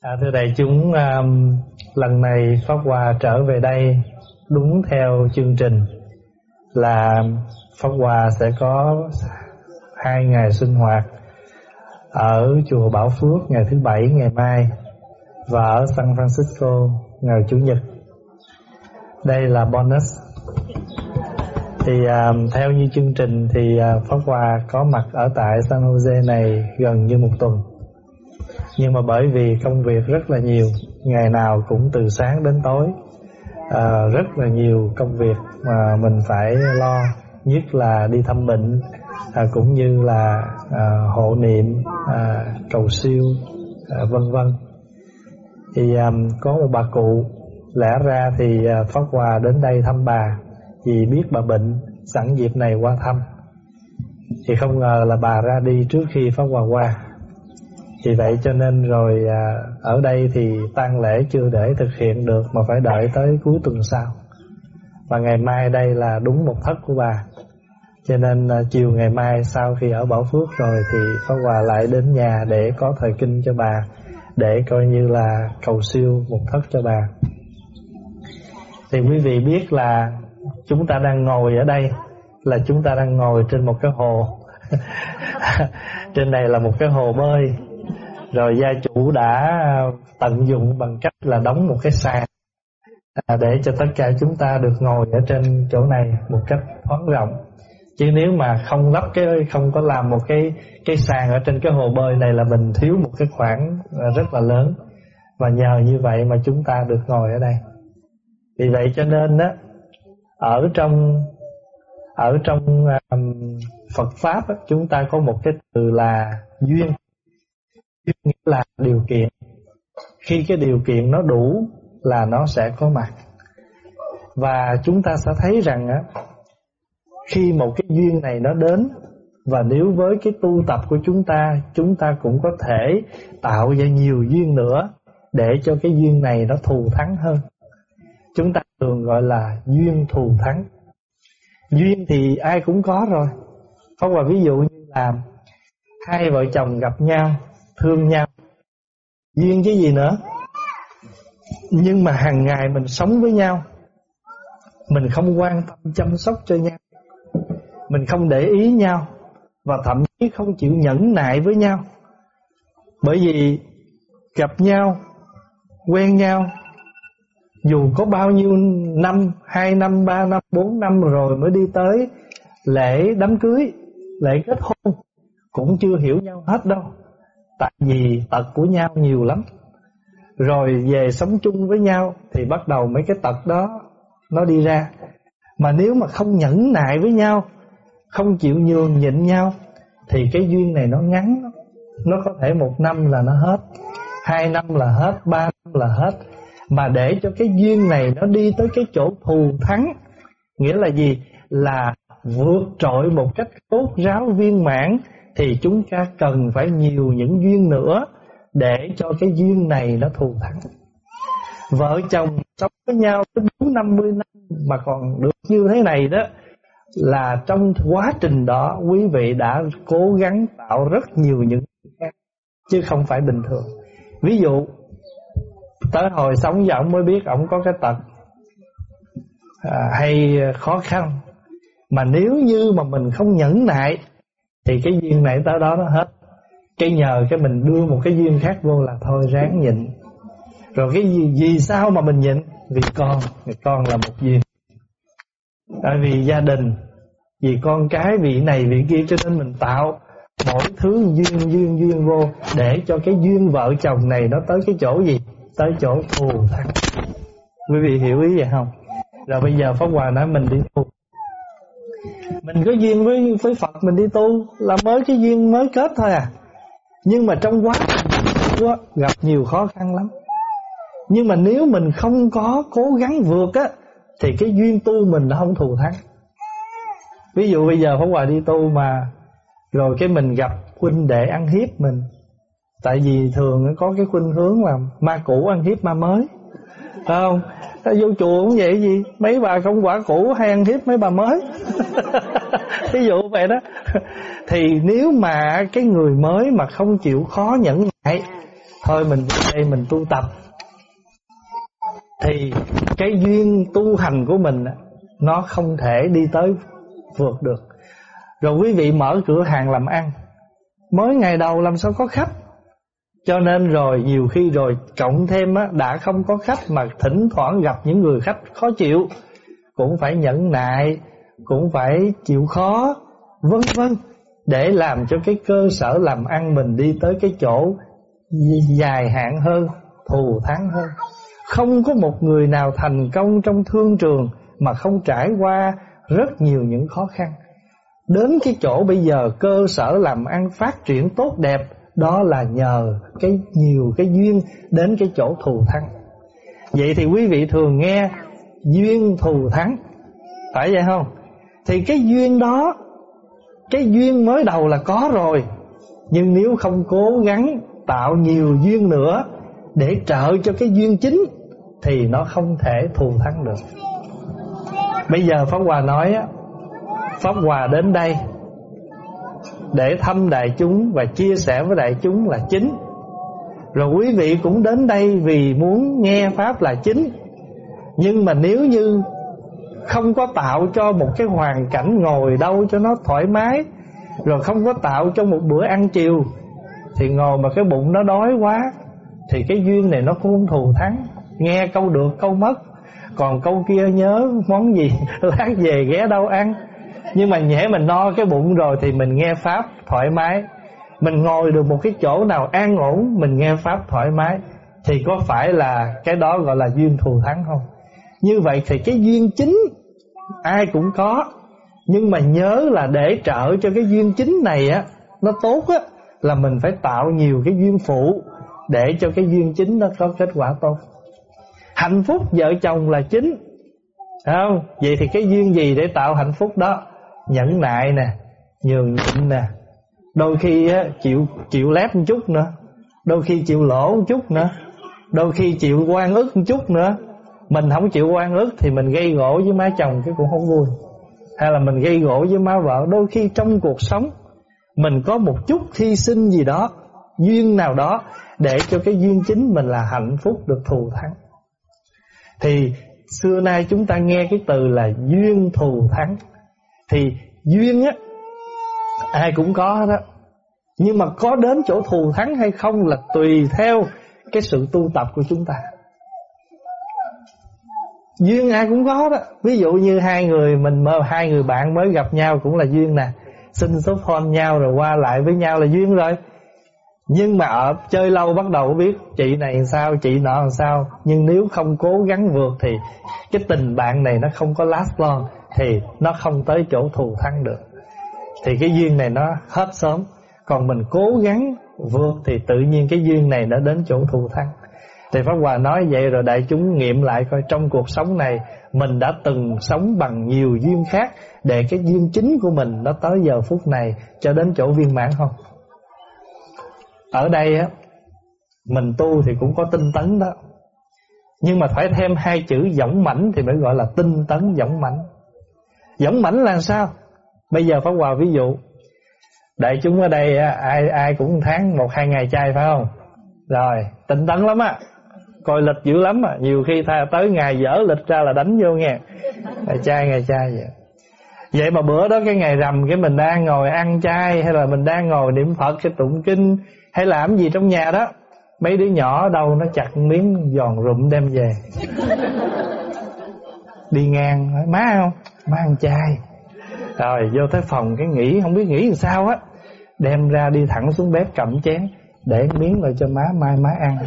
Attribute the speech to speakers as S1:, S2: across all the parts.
S1: À, thưa đại chúng, um, lần này Pháp Hòa trở về đây đúng theo chương trình là Pháp Hòa sẽ có hai ngày sinh hoạt ở chùa Bảo Phước ngày thứ bảy ngày mai và ở San Francisco ngày chủ nhật. Đây là bonus. Thì um, theo như chương trình thì uh, Pháp Hòa có mặt ở tại San Jose này gần như một tuần nhưng mà bởi vì công việc rất là nhiều ngày nào cũng từ sáng đến tối. À, rất là nhiều công việc mà mình phải lo nhất là đi thăm bệnh à, cũng như là à, hộ niệm à, cầu siêu à, vân vân. Thì à, có một bà cụ lẽ ra thì à, Pháp Hòa đến đây thăm bà vì biết bà bệnh sẵn dịp này qua thăm. Thì không ngờ là bà ra đi trước khi Pháp Hòa qua vì vậy cho nên rồi à, ở đây thì tang lễ chưa để thực hiện được mà phải đợi tới cuối tuần sau. Và ngày mai đây là đúng một thất của bà. Cho nên à, chiều ngày mai sau khi ở Bảo Phước rồi thì Pháp Hòa lại đến nhà để có thời kinh cho bà để coi như là cầu siêu một thất cho bà. Thì quý vị biết là chúng ta đang ngồi ở đây là chúng ta đang ngồi trên một cái hồ. trên này là một cái hồ bơi rồi gia chủ đã ờ, tận dụng bằng cách là đóng một cái sàn à, để cho tất cả chúng ta được ngồi ở trên chỗ này một cách thoáng rộng. Chứ nếu mà không lắp cái không có làm một cái cái sàn ở trên cái hồ bơi này là mình thiếu một cái khoảng ờ, rất là lớn. Và nhờ như vậy mà chúng ta được ngồi ở đây. Vì vậy cho nên đó ở trong ở trong um, Phật pháp đó, chúng ta có một cái từ là duyên nghĩa là điều kiện. Khi cái điều kiện nó đủ là nó sẽ có mặt. Và chúng ta sẽ thấy rằng á, khi một cái duyên này nó đến, và nếu với cái tu tập của chúng ta chúng ta cũng có thể tạo ra nhiều duyên nữa để cho cái duyên này nó thù thắng hơn. Chúng ta thường gọi là duyên thù thắng. Duyên thì ai cũng có rồi. Không là ví dụ như là hai vợ chồng gặp nhau thương nhau. Duyên chứ gì nữa. Nhưng mà hàng ngày mình sống với nhau. Mình không quan tâm chăm sóc cho nhau. Mình không để ý nhau. Và thậm chí không chịu nhẫn nại với nhau. Bởi vì gặp nhau, quen nhau, dù có bao nhiêu năm, hai năm, ba năm, bốn năm rồi mới đi tới, lễ đám cưới, lễ kết hôn, cũng chưa hiểu nhau hết đâu. Tại vì tật của nhau nhiều lắm. Rồi về sống chung với nhau Thì bắt đầu mấy cái tật đó Nó đi ra. Mà nếu mà không nhẫn nại với nhau, Không chịu nhường nhịn nhau, Thì cái duyên này nó ngắn. Nó có thể một năm là nó hết, Hai năm là hết, Ba năm là hết. Mà để cho cái duyên này Nó đi tới cái chỗ thù thắng, Nghĩa là gì? Là vượt trội một cách tốt, ráo viên mãn thì chúng ta cần phải nhiều những duyên nữa để cho cái duyên này nó thù thắng. Vợ chồng sống với nhau tới bốn năm mươi năm mà còn được như thế này đó là trong quá trình đó quý vị đã cố gắng tạo rất nhiều những khác chứ không phải bình thường. Ví dụ tới hồi sống với ông mới biết ông có cái tật à, hay khó khăn mà nếu như mà mình không nhẫn nại thì cái duyên này tới đó nó hết. Cái nhờ cái mình đưa một cái duyên khác vô là thôi, ráng nhịn. Rồi cái gì, vì sao mà mình nhịn? Vì con. Vì con là một duyên. Tại vì gia đình, vì con cái vị này vị kia, cho nên mình tạo mỗi thứ duyên duyên duyên vô để cho cái duyên vợ chồng này nó tới cái chỗ gì? Tới chỗ thù thắng. Quý vị hiểu ý vậy không? Rồi bây giờ pháp hòa nói mình đi thù mình có duyên với với Phật, mình đi tu là mới cái duyên mới kết thôi à. Nhưng mà trong quá trình gặp nhiều khó khăn lắm. Nhưng mà nếu mình không có cố gắng vượt á, thì cái duyên tu mình nó không thù thắng. Ví dụ bây giờ Pháp Hòa đi tu mà, rồi cái mình gặp huynh đệ ăn hiếp mình. Tại vì thường có cái khuynh hướng là ma cũ ăn hiếp ma mới phải không, ta vô chùa cũng vậy gì? Mấy bà không quả cũ hay ăn hiếp mấy bà mới. Ví dụ vậy đó. Thì nếu mà cái người mới mà không chịu khó nhẫn nại thôi mình về đây mình tu tập. Thì cái duyên tu hành của mình nó không thể đi tới vượt được. Rồi quý vị mở cửa hàng làm ăn. Mới ngày đầu làm sao có khách? Cho nên rồi nhiều khi rồi cộng thêm á, đã không có khách mà thỉnh thoảng gặp những người khách khó chịu cũng phải nhẫn nại cũng phải chịu khó vân vân để làm cho cái cơ sở làm ăn mình đi tới cái chỗ dài hạn hơn thù thắng hơn. Không có một người nào thành công trong thương trường mà không trải qua rất nhiều những khó khăn. Đến cái chỗ bây giờ cơ sở làm ăn phát triển tốt đẹp đó là nhờ cái nhiều cái duyên đến cái chỗ thù thắng. Vậy thì quý vị thường nghe duyên thù thắng. Phải vậy không? Thì cái duyên đó, cái duyên mới đầu là có rồi. Nhưng nếu không cố gắng tạo nhiều duyên nữa để trợ cho cái duyên chính, thì nó không thể thù thắng được. Bây giờ pháp hòa nói pháp hòa đến đây để thăm đại chúng và chia sẻ với đại chúng là chính. Rồi quý vị cũng đến đây vì muốn nghe pháp là chính. Nhưng mà nếu như không có tạo cho một cái hoàn cảnh ngồi đâu cho nó thoải mái, rồi không có tạo cho một bữa ăn chiều, thì ngồi mà cái bụng nó đói quá, thì cái duyên này nó cũng không thù thắng. Nghe câu được, câu mất. Còn câu kia nhớ món gì? Lát về ghé đâu ăn nhưng mà nhẽ mình no cái bụng rồi thì mình nghe pháp thoải mái. Mình ngồi được một cái chỗ nào an ổn, mình nghe pháp thoải mái, thì có phải là cái đó gọi là duyên thù thắng không? Như vậy thì cái duyên chính ai cũng có. Nhưng mà nhớ là để trợ cho cái duyên chính này á, nó tốt á, là mình phải tạo nhiều cái duyên phụ để cho cái duyên chính nó có kết quả tốt. Hạnh phúc vợ chồng là chính. Không? Vậy thì cái duyên gì để tạo hạnh phúc đó? Nhẫn nại nè nhường nhịn nè. Đôi khi á, chịu chịu lép một chút nữa. Đôi khi chịu lỗ một chút nữa. Đôi khi chịu quan ức một chút nữa. Mình không chịu quan ức thì mình gây gỗ với má chồng cái cũng không vui. Hay là mình gây gỗ với má vợ. Đôi khi trong cuộc sống mình có một chút hy sinh gì đó duyên nào đó để cho cái duyên chính mình là hạnh phúc được thù thắng. Thì xưa nay chúng ta nghe cái từ là duyên thù thắng thì duyên á, ai cũng có đó. Nhưng mà có đến chỗ thù thắng hay không là tùy theo cái sự tu tập của chúng ta. Duyên ai cũng có đó. Ví dụ như hai người mình mơ, hai người bạn mới gặp nhau cũng là duyên nè. Xin số phone nhau rồi qua lại với nhau là duyên rồi. Nhưng mà ở chơi lâu bắt đầu biết chị này làm sao, chị nọ làm sao. Nhưng nếu không cố gắng vượt thì cái tình bạn này nó không có last long thì nó không tới chỗ thù thắng được thì cái duyên này nó hết sớm còn mình cố gắng vượt thì tự nhiên cái duyên này nó đến chỗ thù thắng thì Pháp Hòa nói vậy rồi đại chúng nghiệm lại coi trong cuộc sống này mình đã từng sống bằng nhiều duyên khác để cái duyên chính của mình nó tới giờ phút này cho đến chỗ viên mãn không? Ở đây á, mình tu thì cũng có tinh tấn đó. Nhưng mà phải thêm hai chữ dõng mãnh thì mới gọi là tinh tấn dõng mãnh dẫn mãnh là sao? Bây giờ Pháp Hòa ví dụ Đại chúng ở đây à, ai ai cũng tháng một hai ngày chay phải không? Rồi, tinh tấn lắm á. Coi lịch dữ lắm á, nhiều khi tha tới ngày dở lịch ra là đánh vô nghe. Ngày chay ngày chay vậy. Vậy mà bữa đó cái ngày rằm cái mình đang ngồi ăn chay hay là mình đang ngồi niệm phật cái tụng kinh hay làm gì trong nhà đó mấy đứa nhỏ đâu nó chặt miếng giòn rụm đem về đi ngang, nói, má không? Má ăn chay. Rồi, vô tới phòng cái nghĩ không biết nghĩ làm sao á, đem ra đi thẳng xuống bếp cầm chén, để miếng lại cho má, mai má ăn.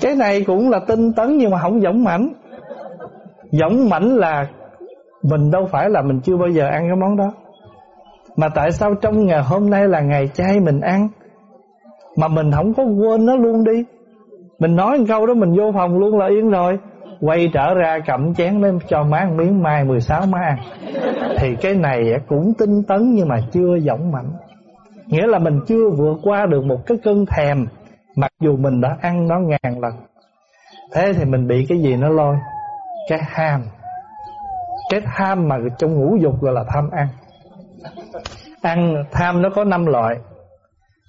S1: Cái này cũng là tinh tấn nhưng mà không giống mảnh. Giống mảnh là Mình đâu phải là mình chưa bao giờ ăn cái món đó. Mà tại sao trong ngày hôm nay là ngày chay mình ăn, Mà mình không có quên nó luôn đi? Mình nói câu đó, mình vô phòng luôn là yên rồi. Quay trở ra cầm chén lên cho má ăn miếng mai 16 má ăn. Thì cái này cũng tinh tấn nhưng mà chưa dõng mạnh. Nghĩa là mình chưa vượt qua được một cái cơn thèm, Mặc dù mình đã ăn nó ngàn lần. Thế thì mình bị cái gì nó lôi? Cái ham. Cái tham mà trong ngũ dục gọi là tham ăn. Ăn, tham nó có năm loại.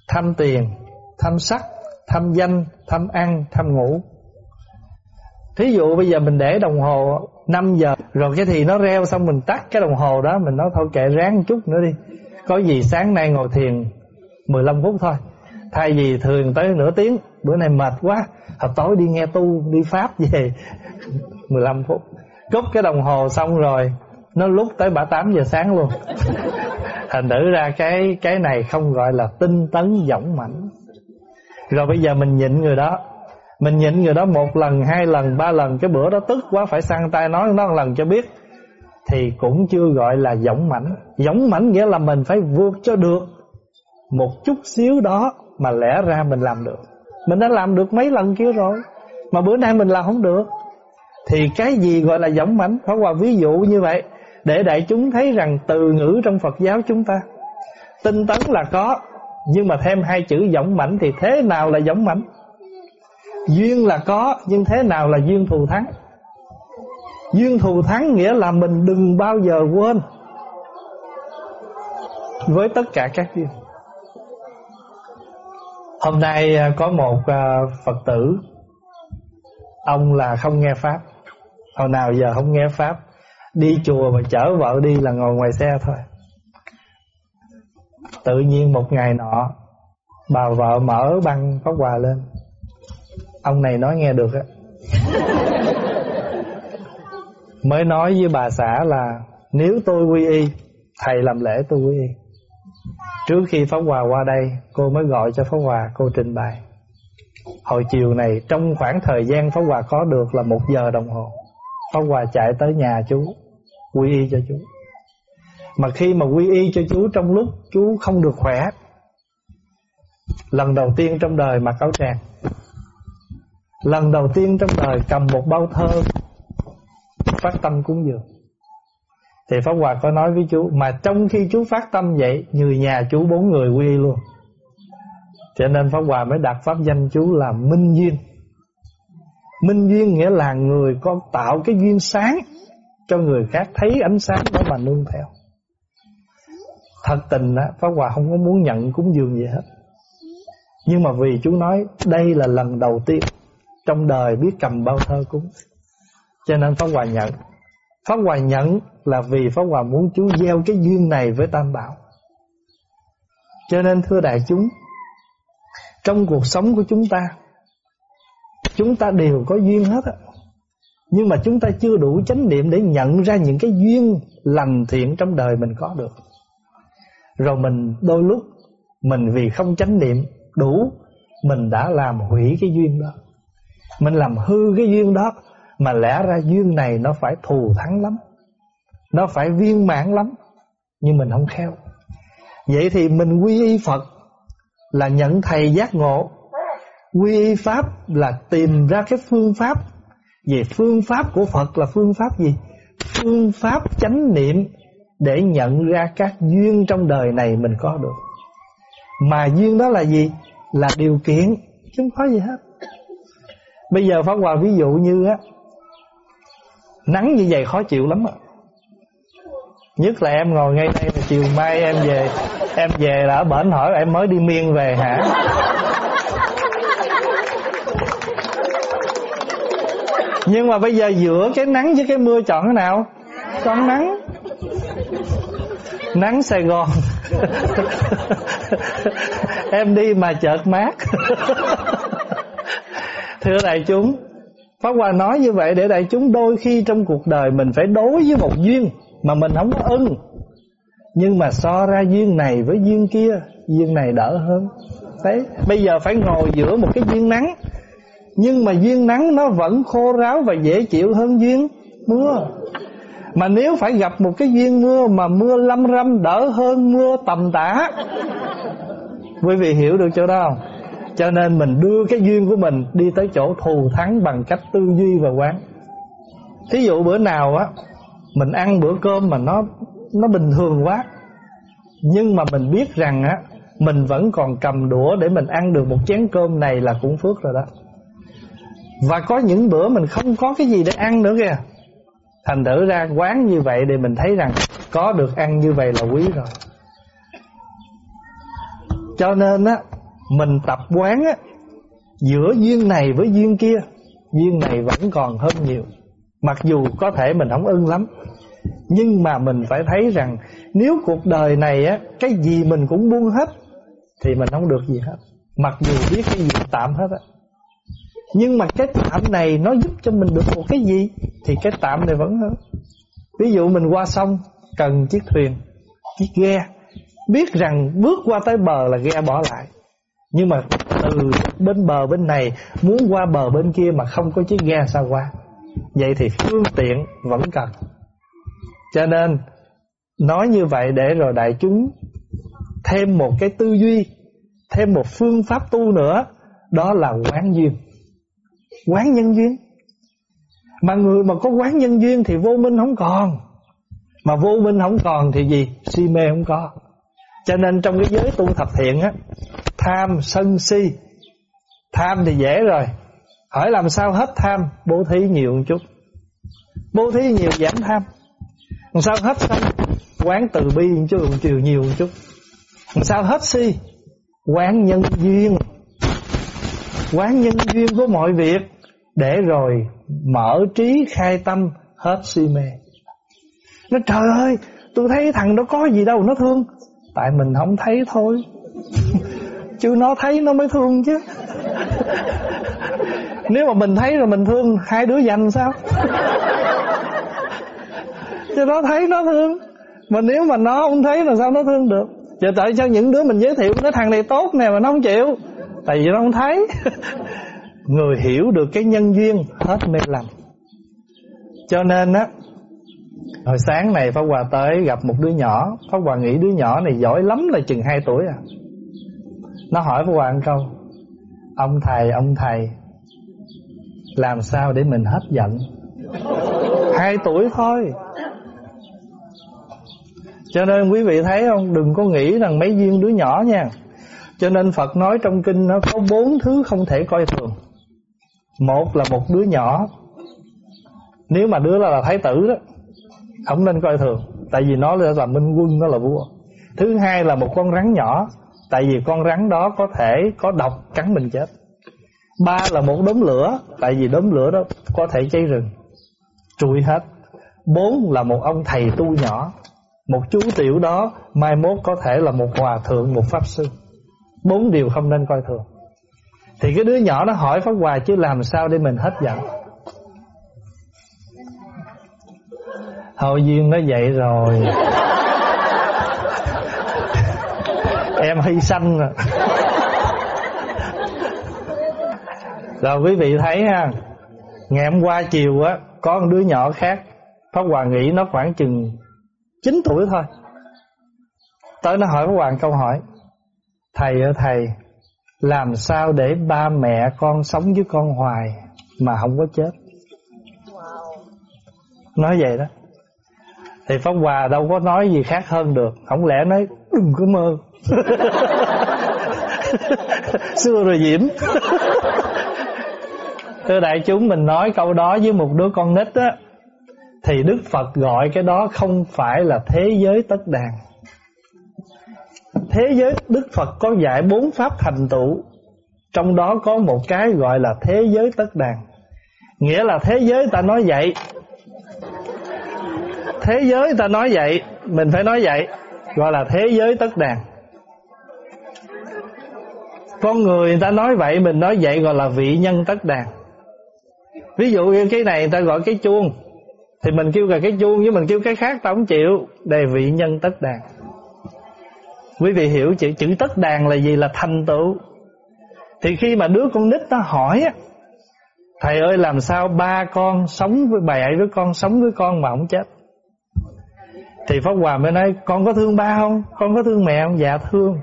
S1: Tham tiền, Tham sắc Tham danh, Tham ăn, Tham ngủ. Thí dụ bây giờ mình để đồng hồ 5 giờ, Rồi cái thì nó reo xong mình tắt cái đồng hồ đó, Mình nói thôi kệ, ráng chút nữa đi. Có gì sáng nay ngồi thiền 15 phút thôi. Thay vì thường tới nửa tiếng, Bữa nay mệt quá, Hồi tối đi nghe tu, Đi Pháp về 15 phút. Cúp cái đồng hồ xong rồi, Nó lúc tới bả 8 giờ sáng luôn. Thành thử ra cái cái này không gọi là tinh tấn dõng mãnh. Rồi bây giờ mình nhịn người đó. Mình nhịn người đó một lần, hai lần, ba lần Cái bữa đó tức quá phải sang tay nói nó một lần cho biết. Thì cũng chưa gọi là dõng mãnh Dõng mãnh nghĩa là mình phải vượt cho được Một chút xíu đó Mà lẽ ra mình làm được. Mình đã làm được mấy lần kia rồi Mà bữa nay mình làm không được. Thì cái gì gọi là dõng mãnh Pháp Hòa ví dụ như vậy để đại chúng thấy rằng từ ngữ trong Phật giáo chúng ta tinh tấn là có nhưng mà thêm hai chữ giống mảnh thì thế nào là giống mảnh? Duyên là có, nhưng thế nào là duyên thù thắng? Duyên thù thắng nghĩa là mình đừng bao giờ quên với tất cả các duyên. Hôm nay à, có một à, phật tử, ông là không nghe pháp. Hồi nào giờ không nghe pháp, Đi chùa mà chở vợ đi là ngồi ngoài xe thôi. Tự nhiên một ngày nọ Bà vợ mở băng pháp quà lên. Ông này nói nghe được á. Mới nói với bà xã là Nếu tôi quy y Thầy làm lễ tôi quy y. Trước khi Pháp Hòa qua đây Cô mới gọi cho Pháp Hòa cô trình bày. Hồi chiều này Trong khoảng thời gian Pháp Hòa có được là một giờ đồng hồ Pháp Hòa chạy tới nhà chú Quy y cho chú mà khi mà quy y cho chú Trong lúc chú không được khỏe, Lần đầu tiên trong đời mặc áo tràng, Lần đầu tiên trong đời cầm một bao thơ Phát tâm cúng dường. Thì Pháp Hòa có nói với chú Mà trong khi chú phát tâm vậy, Người nhà chú bốn người quy y luôn. Cho nên Pháp Hòa mới đặt pháp danh chú là Minh Duyên. Minh duyên nghĩa là người con tạo cái duyên sáng Cho người khác, thấy ánh sáng đó mà nương theo. Thật tình á, Pháp Hòa không có muốn nhận cúng dường gì hết. Nhưng mà vì chú nói Đây là lần đầu tiên Trong đời biết cầm bao thơ cúng. Cho nên Pháp Hòa nhận. Pháp Hòa nhận là vì Pháp Hòa muốn chú gieo cái duyên này với Tam Bảo. Cho nên, thưa đại chúng, Trong cuộc sống của chúng ta Chúng ta đều có duyên hết á. Nhưng mà chúng ta chưa đủ chánh niệm Để nhận ra những cái duyên lành thiện trong đời mình có được. Rồi mình đôi lúc, Mình vì không chánh niệm đủ, Mình đã làm hủy cái duyên đó. Mình làm hư cái duyên đó, Mà lẽ ra duyên này nó phải thù thắng lắm. Nó phải viên mãn lắm. Nhưng mình không khéo. Vậy thì mình quy y Phật Là nhận thầy giác ngộ. Quy y pháp là tìm ra cái phương pháp. Về phương pháp của Phật là phương pháp gì? Phương pháp chánh niệm. Để nhận ra các duyên trong đời này mình có được. Mà duyên đó là gì? Là điều kiện, Chứ không có gì hết. Bây giờ Pháp Hòa ví dụ như á, Nắng như vậy khó chịu lắm ạ. Nhất là em ngồi ngay đây là chiều mai em về Em về là ở bển hỏi em mới đi miên về hả? Nhưng mà bây giờ giữa cái nắng với cái mưa chọn cái nào? Chọn nắng. Nắng Sài Gòn Em đi mà chợt mát Thưa đại chúng Pháp Hòa nói như vậy để đại chúng đôi khi trong cuộc đời mình phải đối với một duyên mà mình không có ưng. Nhưng mà so ra duyên này với duyên kia, duyên này đỡ hơn. Đấy, bây giờ phải ngồi giữa một cái duyên nắng nhưng mà duyên nắng nó vẫn khô ráo và dễ chịu hơn duyên mưa mà nếu phải gặp một cái duyên mưa Mà mưa lâm râm đỡ hơn mưa tầm tã, Quý vị hiểu được chỗ đó không? Cho nên mình đưa cái duyên của mình Đi tới chỗ thù thắng bằng cách tư duy và quán. Thí dụ bữa nào á, Mình ăn bữa cơm mà nó Nó bình thường quá, Nhưng mà mình biết rằng á, Mình vẫn còn cầm đũa để mình ăn được một chén cơm này là cũng phước rồi đó. Và có những bữa mình không có cái gì để ăn nữa kìa. Thành thử ra quán như vậy để mình thấy rằng Có được ăn như vậy là quý rồi. Cho nên á, Mình tập quán á, Giữa duyên này với duyên kia, Duyên này vẫn còn hơn nhiều. Mặc dù có thể mình không ưng lắm, Nhưng mà mình phải thấy rằng Nếu cuộc đời này á, Cái gì mình cũng buông hết Thì mình không được gì hết. Mặc dù biết cái gì tạm hết á. Nhưng mà cái tạm này Nó giúp cho mình được một cái gì? Thì cái tạm này vẫn hơn. Ví dụ mình qua sông, Cần chiếc thuyền, Chiếc ghe. Biết rằng bước qua tới bờ là ghe bỏ lại. Nhưng mà từ bên bờ bên này, Muốn qua bờ bên kia mà không có chiếc ghe sao qua? Vậy thì phương tiện vẫn cần. Cho nên, Nói như vậy để rồi đại chúng Thêm một cái tư duy, Thêm một phương pháp tu nữa. Đó là quán duyên. Quán nhân duyên. Mà người mà có quán nhân duyên Thì vô minh không còn. Mà vô minh không còn thì gì? Si mê không có. Cho nên trong cái giới tu thập thiện á, Tham, sân, si. Tham thì dễ rồi. Hỏi làm sao hết tham, Bố thí nhiều một chút. Bố thí nhiều giảm tham. Làm sao hết sân, Quán từ bi một chút chiều nhiều một chút. Làm sao hết si, Quán nhân duyên. Quán nhân duyên của mọi việc, Để rồi mở trí khai tâm Hết si mê. Nó trời ơi, Tôi thấy thằng đó có gì đâu, nó thương. Tại mình không thấy thôi. Chứ nó thấy nó mới thương chứ. Nếu mà mình thấy rồi mình thương, Hai đứa dành sao? Chứ nó thấy nó thương. Mà nếu mà nó không thấy là sao nó thương được? Giờ tại sao những đứa mình giới thiệu Nó thằng này tốt nè, mà nó không chịu. Tại vì nó không thấy. Người hiểu được cái nhân duyên Hết mê lầm. Cho nên á Hồi sáng này Pháp Hòa tới gặp một đứa nhỏ. Pháp Hòa nghĩ đứa nhỏ này giỏi lắm là chừng 2 tuổi à. Nó hỏi Pháp Hòa một câu Ông thầy, ông thầy Làm sao để mình hết giận? Hai tuổi thôi. Cho nên quý vị thấy không? Đừng có nghĩ rằng mấy duyên đứa nhỏ nha cho nên Phật nói trong kinh Nó có bốn thứ không thể coi thường. Một là một đứa nhỏ. Nếu mà đứa là, là thái tử đó Không nên coi thường. Tại vì nó là minh quân, nó là vua. Thứ hai là một con rắn nhỏ. Tại vì con rắn đó có thể có độc cắn mình chết. Ba là một đốm lửa. Tại vì đốm lửa đó có thể cháy rừng Trụi hết. Bốn là một ông thầy tu nhỏ. Một chú tiểu đó Mai mốt có thể là một hòa thượng Một pháp sư. Bốn điều không nên coi thường. Thì cái đứa nhỏ nó hỏi Pháp Hòa chứ làm sao để mình hết giận? Hậu duyên nó vậy rồi. Em hy sanh rồi Rồi quý vị thấy ha, Ngày hôm qua chiều á, Có một đứa nhỏ khác, Pháp Hòa nghĩ nó khoảng chừng 9 tuổi thôi. Tới nó hỏi Pháp Hòa câu hỏi Thầy ơi, thầy, Làm sao để ba mẹ con sống với con hoài Mà không có chết? Nói vậy đó. Thì Pháp Hòa đâu có nói gì khác hơn được. Không lẽ nói, đừng có mơ. Xưa rồi diễm. Thưa đại chúng, mình nói câu đó với một đứa con nít á, Thì Đức Phật gọi cái đó không phải là thế giới tất đàn. Thế giới Đức Phật có dạy bốn pháp thành tựu Trong đó có một cái gọi là thế giới tất đàn. Nghĩa là thế giới ta nói vậy. Thế giới ta nói vậy, Mình phải nói vậy, Gọi là thế giới tất đàn. Con người người ta nói vậy, Mình nói vậy gọi là vị nhân tất đàn. Ví dụ như cái này người ta gọi cái chuông. Thì mình kêu là cái chuông Với mình kêu cái khác ta không chịu. Đề vị nhân tất đàn. Quý vị hiểu chữ chữ tất đàn là gì? Là thành tựu. Thì khi mà đứa con nít nó hỏi Thầy ơi, làm sao ba con sống với bảy đứa con, sống với con mà không chết? Thì Pháp Hòa mới nói, Con có thương ba không? Con có thương mẹ không? Dạ thương.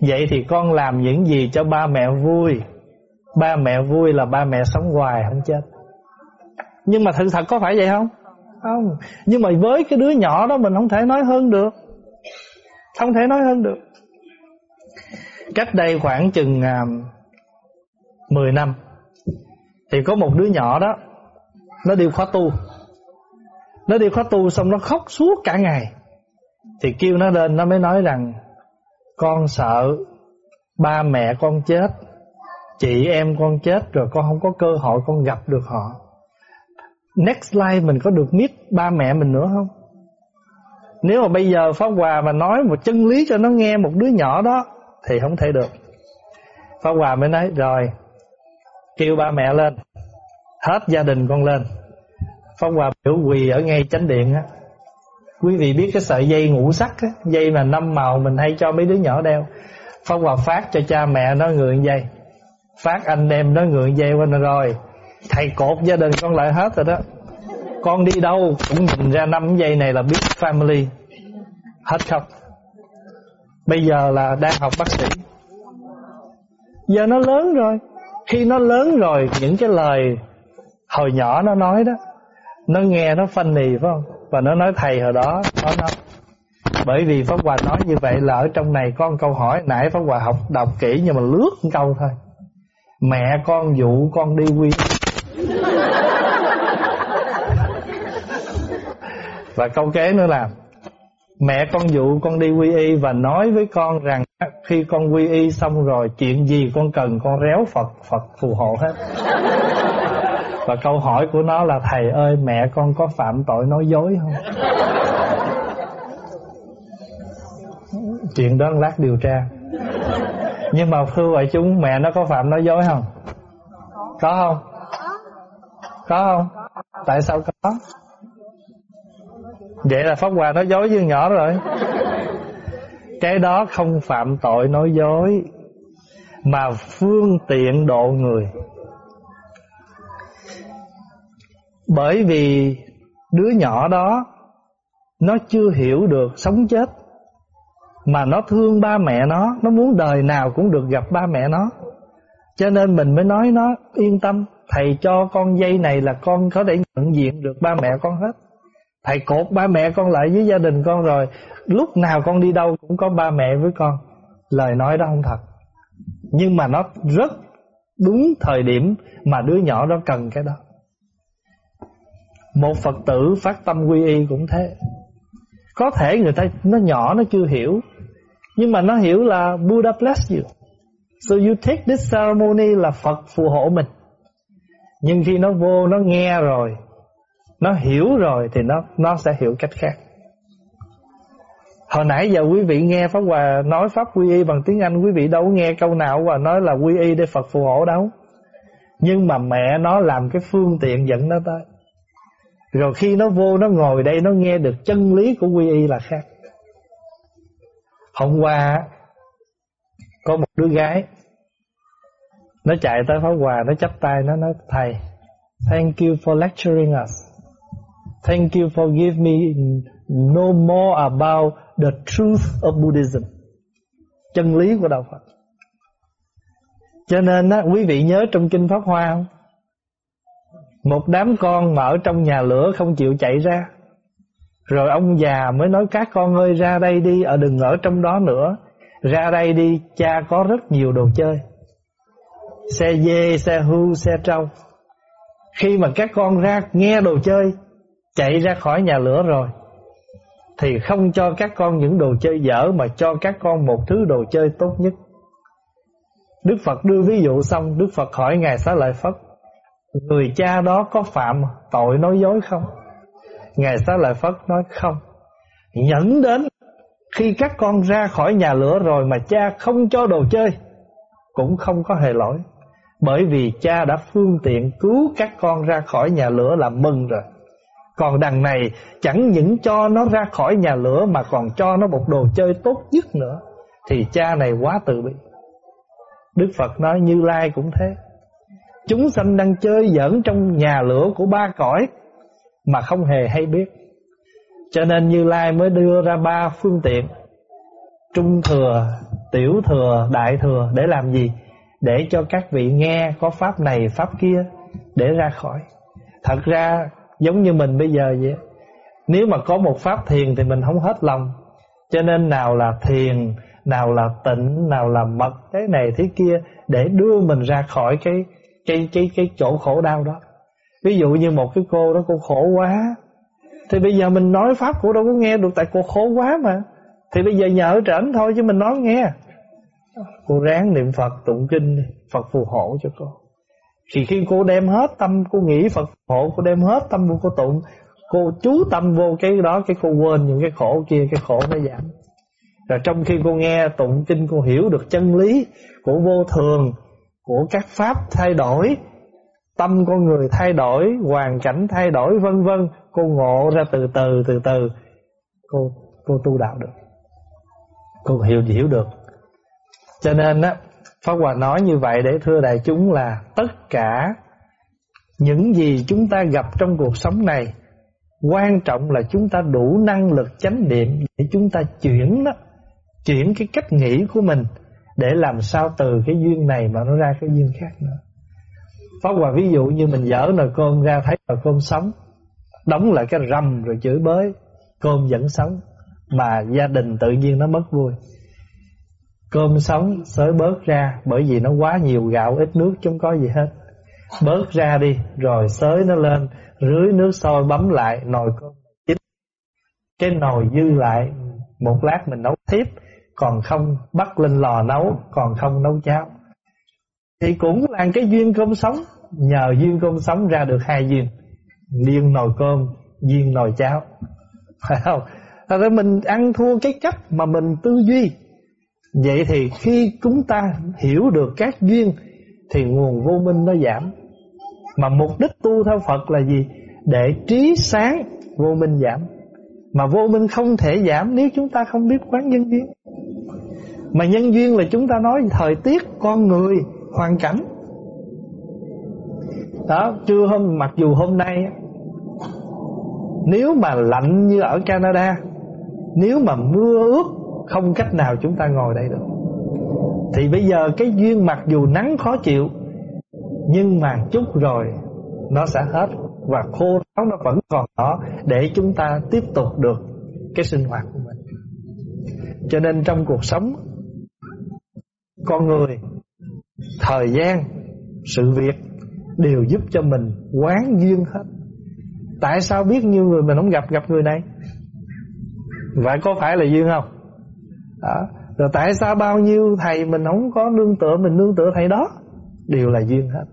S1: Vậy thì con làm những gì cho ba mẹ vui? Ba mẹ vui là ba mẹ sống hoài, không chết. Nhưng mà thật thật có phải vậy không? Không. Nhưng mà với cái đứa nhỏ đó mình không thể nói hơn được. Không thể nói hơn được. Cách đây khoảng chừng à, 10 năm Thì có một đứa nhỏ đó Nó đi khóa tu. Nó đi khóa tu xong nó khóc suốt cả ngày. Thì kêu nó lên Nó mới nói rằng Con sợ Ba mẹ con chết Chị em con chết Rồi con không có cơ hội con gặp được họ. Next life mình có được meet ba mẹ mình nữa không? Nếu mà bây giờ Pháp Hòa mà nói một chân lý cho nó nghe Một đứa nhỏ đó, Thì không thể được. Pháp Hòa mới nói, rồi, Kêu ba mẹ lên, Hết gia đình con lên. Pháp Hòa biểu quỳ ở ngay chánh điện á. Quý vị biết cái sợi dây ngũ sắc á, Dây mà năm màu mình hay cho mấy đứa nhỏ đeo. Pháp Hòa phát cho cha mẹ nó ngượng dây Phát anh em nó ngượng dây qua rồi. Thầy cột gia đình con lại hết rồi đó. Con đi đâu? Cũng nhìn ra năm giây này là biết family. Hết không? Bây giờ là đang học bác sĩ. Giờ nó lớn rồi. Khi nó lớn rồi, Những cái lời hồi nhỏ nó nói đó, Nó nghe nó phân nì phải không? Và nó nói thầy hồi đó, Nó nói. Bởi vì Pháp Hòa nói như vậy là ở trong này có một câu hỏi, Nãy Pháp Hòa học đọc kỹ nhưng mà lướt một câu thôi. Mẹ con dụ con đi quy Và câu kế nữa là Mẹ con dụ con đi quy y Và nói với con rằng Khi con quy y xong rồi Chuyện gì con cần con réo Phật Phật phù hộ hết. Và câu hỏi của nó là Thầy ơi mẹ con có phạm tội nói dối không? Chuyện đó lát điều tra. Nhưng mà thưa vậy chúng Mẹ nó có phạm nói dối không? Có. Không? Có. Không? Tại sao có Vậy là Pháp Hòa nói dối với nhỏ rồi. Cái đó không phạm tội nói dối, Mà phương tiện độ người. Bởi vì đứa nhỏ đó, Nó chưa hiểu được sống chết, Mà nó thương ba mẹ nó Nó muốn đời nào cũng được gặp ba mẹ nó. Cho nên mình mới nói nó, yên tâm, Thầy cho con dây này là con có thể nhận diện được ba mẹ con hết. Thầy cột ba mẹ con lại với gia đình con rồi. Lúc nào con đi đâu cũng có ba mẹ với con. Lời nói đó không thật. Nhưng mà nó rất đúng thời điểm Mà đứa nhỏ đó cần cái đó. Một Phật tử phát tâm quy y cũng thế. Có thể người ta, nó nhỏ, nó chưa hiểu. Nhưng mà nó hiểu là Buddha bless you. So you take this ceremony là Phật phù hộ mình. Nhưng khi nó vô, nó nghe rồi nó hiểu rồi thì nó nó sẽ hiểu cách khác. Hồi nãy giờ quý vị nghe pháp hòa nói pháp quy y bằng tiếng anh, quý vị đâu nghe câu nào và nói là quy y để phật phù hộ đâu. Nhưng mà mẹ nó làm cái phương tiện dẫn nó tới. Rồi khi nó vô, nó ngồi đây, nó nghe được chân lý của quy y là khác. Hôm qua, có một đứa gái, nó chạy tới pháp hòa, nó chắp tay, nó nói, thầy, thank you for lecturing us. Thank you for giving me know more about the truth of Buddhism. Chân lý của đạo Phật. Cho nên á, quý vị nhớ trong Kinh Pháp Hoa không? Một đám con mà ở trong nhà lửa không chịu chạy ra. Rồi ông già mới nói các con ơi ra đây đi, ở đừng ở trong đó nữa. Ra đây đi, cha có rất nhiều đồ chơi. Xe dê, xe hưu, xe trâu. Khi mà các con ra nghe đồ chơi chạy ra khỏi nhà lửa rồi thì không cho các con những đồ chơi dở mà cho các con một thứ đồ chơi tốt nhất. Đức Phật đưa ví dụ xong, Đức Phật hỏi ngài Xá Lợi Phất, người cha đó có phạm tội nói dối không? Ngài Xá Lợi Phất nói không. Nhẫn đến khi các con ra khỏi nhà lửa rồi mà cha không cho đồ chơi cũng không có hề lỗi. Bởi vì cha đã phương tiện cứu các con ra khỏi nhà lửa là mừng rồi. Còn đằng này chẳng những cho nó ra khỏi nhà lửa Mà còn cho nó một đồ chơi tốt nhất nữa. Thì cha này quá tự bi. Đức Phật nói Như Lai cũng thế. Chúng sanh đang chơi giỡn trong nhà lửa của ba cõi Mà không hề hay biết. Cho nên Như Lai mới đưa ra ba phương tiện. Trung thừa, tiểu thừa, đại thừa Để làm gì? Để cho các vị nghe có pháp này, pháp kia Để ra khỏi. Thật ra Giống như mình bây giờ vậy. Nếu mà có một pháp thiền thì mình không hết lòng. Cho nên nào là thiền, Nào là tịnh, Nào là mật, Thế này thế kia, Để đưa mình ra khỏi cái cái cái cái chỗ khổ đau đó. Ví dụ như một cái cô đó cô khổ quá. Thì bây giờ mình nói pháp cô đâu có nghe được, Tại cô khổ quá mà. Thì bây giờ nhờ trển thôi chứ mình nói nghe. Cô ráng niệm Phật tụng kinh Phật phù hộ cho cô. Thì khi cô đem hết tâm Cô nghĩ Phật hộ, Cô đem hết tâm cô tụng, Cô chú tâm vô cái đó, Cái cô quên những cái khổ kia, Cái khổ nó giảm. Rồi trong khi cô nghe tụng kinh, Cô hiểu được chân lý Của vô thường, Của các pháp thay đổi, Tâm con người thay đổi, Hoàn cảnh thay đổi, vân vân, Cô ngộ ra từ từ từ từ, Cô cô tu đạo được. Cô hiểu hiểu được. Cho nên á Pháp Hòa nói như vậy để thưa đại chúng là Tất cả Những gì chúng ta gặp trong cuộc sống này, Quan trọng là chúng ta đủ năng lực chánh niệm Để chúng ta chuyển đó, Chuyển cái cách nghĩ của mình Để làm sao từ cái duyên này Mà nó ra cái duyên khác nữa. Pháp Hòa ví dụ như mình dở nồi cơm ra Thấy nồi cơm sống, Đóng lại cái rầm rồi chửi bới, Cơm vẫn sống Mà gia đình tự nhiên nó mất vui. Cơm sống sới bớt ra, Bởi vì nó quá nhiều gạo, ít nước, chứ không có gì hết. Bớt ra đi, Rồi sới nó lên, Rưới nước sôi bấm lại, Nồi cơm chín. Cái nồi dư lại, Một lát mình nấu tiếp, Còn không bắt lên lò nấu, Còn không nấu cháo. Thì cũng là cái duyên cơm sống, Nhờ duyên cơm sống ra được hai duyên Duyên nồi cơm Duyên nồi cháo. Phải không? Thật ra mình ăn thua cái cách mà mình tư duy. Vậy thì khi chúng ta hiểu được các duyên Thì nguồn vô minh nó giảm. Mà mục đích tu theo Phật là gì? Để trí sáng vô minh giảm. Mà vô minh không thể giảm nếu chúng ta không biết quán nhân duyên. Mà nhân duyên là chúng ta nói thời tiết, con người, hoàn cảnh. Đó, chưa hôm mặc dù hôm nay Nếu mà lạnh như ở Canada Nếu mà mưa ướt không cách nào chúng ta ngồi đây được. Thì bây giờ cái duyên mặc dù nắng khó chịu, Nhưng mà chút rồi Nó sẽ hết Và khô ráo nó vẫn còn đó Để chúng ta tiếp tục được Cái sinh hoạt của mình. Cho nên trong cuộc sống, Con người, Thời gian, Sự việc Đều giúp cho mình quán duyên hết. Tại sao biết nhiều người mình không gặp gặp người này? Vậy có phải là duyên không? Đó. Rồi tại sao bao nhiêu thầy mình không có nương tựa Mình nương tựa thầy đó? Đều là duyên hết.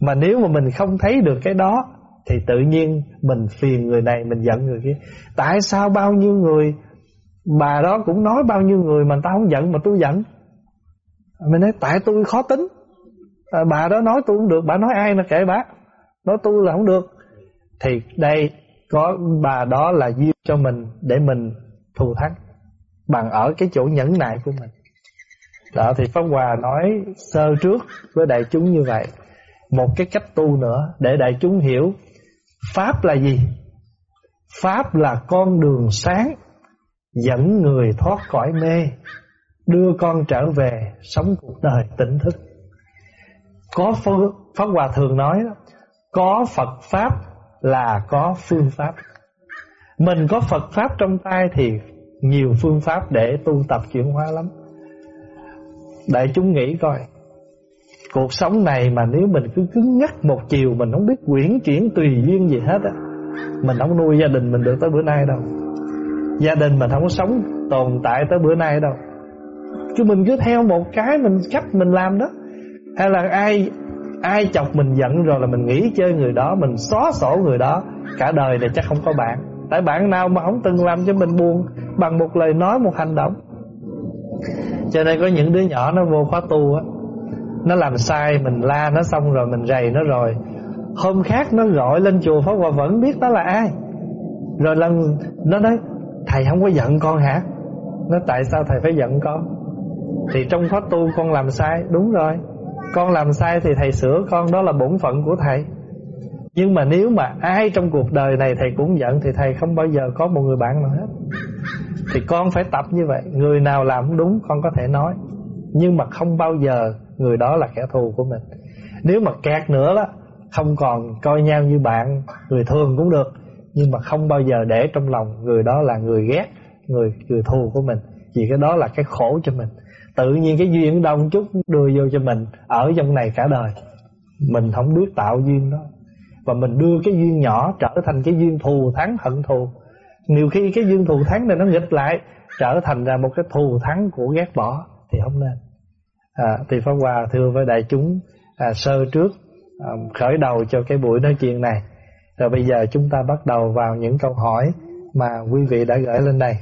S1: Mà nếu mà mình không thấy được cái đó Thì tự nhiên mình phiền người này Mình giận người kia. Tại sao bao nhiêu người Bà đó cũng nói bao nhiêu người Mà tao không giận mà tôi giận? Mình nói tại tôi khó tính. À, Bà đó nói tôi không được Bà nói ai mà kệ bà? Nói tôi là không được. Thì đây có bà đó là duyên cho mình Để mình thù thắng bằng ở cái chỗ nhẫn nại của mình. Đó thì Pháp Hòa nói sơ trước với đại chúng như vậy. Một cái cách tu nữa để đại chúng hiểu Pháp là gì? Pháp là con đường sáng dẫn người thoát khỏi mê, đưa con trở về sống cuộc đời tỉnh thức. Có Pháp Hòa thường nói có Phật Pháp là có phương pháp. Mình có Phật Pháp trong tay thì nhiều phương pháp để tu tập chuyển hóa lắm. Đại chúng nghĩ coi, Cuộc sống này mà nếu mình cứ cứng nhắc một chiều Mình không biết quyển chuyển tùy duyên gì hết á, Mình không nuôi gia đình mình được tới bữa nay đâu. Gia đình mình không có sống tồn tại tới bữa nay đâu. Chứ mình cứ theo một cái mình cách mình làm đó. Hay là ai ai chọc mình giận rồi là mình nghĩ chơi người đó, Mình xóa sổ người đó, Cả đời này chắc không có bạn. Tại bạn nào mà không từng làm cho mình buồn Bằng một lời nói, một hành động. Cho nên có những đứa nhỏ nó vô khóa tu á, Nó làm sai, Mình la nó xong rồi, mình rầy nó rồi. Hôm khác nó gọi lên chùa Pháp Hòa vẫn biết nó là ai. Rồi lần, Nó nói, Thầy không có giận con hả? Nó, tại sao thầy phải giận con? Thì trong khóa tu con làm sai, Đúng rồi. Con làm sai thì thầy sửa con, Đó là bổn phận của thầy nhưng mà nếu mà ai trong cuộc đời này thầy cũng giận Thì thầy không bao giờ có một người bạn nào hết. Thì con phải tập như vậy. Người nào làm không đúng, con có thể nói. Nhưng mà không bao giờ người đó là kẻ thù của mình. Nếu mà kẹt nữa đó, Không còn coi nhau như bạn, Người thường cũng được. Nhưng mà không bao giờ để trong lòng Người đó là người ghét, Người người thù của mình. Vì cái đó là cái khổ cho mình. Tự nhiên cái duyên đông chút đưa vô cho mình, Ở trong này cả đời. Mình không biết tạo duyên đó và mình đưa cái duyên nhỏ trở thành cái duyên thù thắng hận thù. Nhiều khi cái duyên thù thắng này nó nghịch lại trở thành ra một cái thù thắng của ghét bỏ thì không nên. À, thì pháp hòa thưa với đại chúng à, sơ trước à, khởi đầu cho cái buổi nói chuyện này. Rồi bây giờ chúng ta bắt đầu vào những câu hỏi mà quý vị đã gửi lên đây.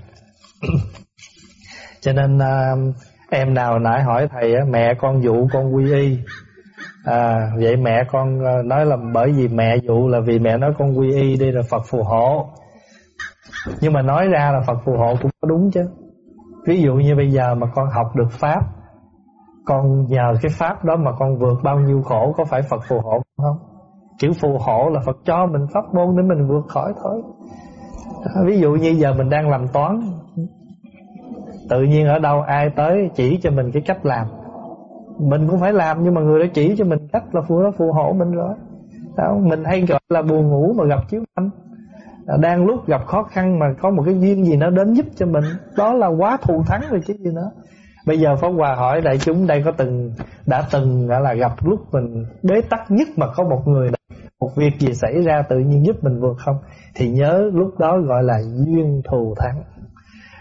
S1: Cho nên à, em nào nãy hỏi thầy mẹ con dụ con quy y à, vậy mẹ con ờ, nói là bởi vì mẹ dụ là vì mẹ nói con quy y đi là Phật phù hộ. Nhưng mà nói ra là Phật phù hộ cũng có đúng chứ. Ví dụ như bây giờ mà con học được pháp con nhờ cái pháp đó mà con vượt bao nhiêu khổ có phải Phật phù hộ không? Chữ phù hộ là Phật cho mình pháp môn để mình vượt khỏi thôi. À, ví dụ như giờ mình đang làm toán tự nhiên ở đâu ai tới chỉ cho mình cái cách làm mình cũng phải làm nhưng mà người đã chỉ cho mình cách là phù nó phù hộ mình rồi. Đó, mình hay gọi là buồn ngủ mà gặp chiếu anh à, đang lúc gặp khó khăn mà có một cái duyên gì nó đến giúp cho mình đó là quá thù thắng rồi chứ gì nữa. Bây giờ pháp hòa hỏi đại chúng đây có từng đã từng đã là gặp lúc mình bế tắc nhất mà có một người một việc gì xảy ra tự nhiên giúp mình vượt không? Thì nhớ lúc đó gọi là duyên thù thắng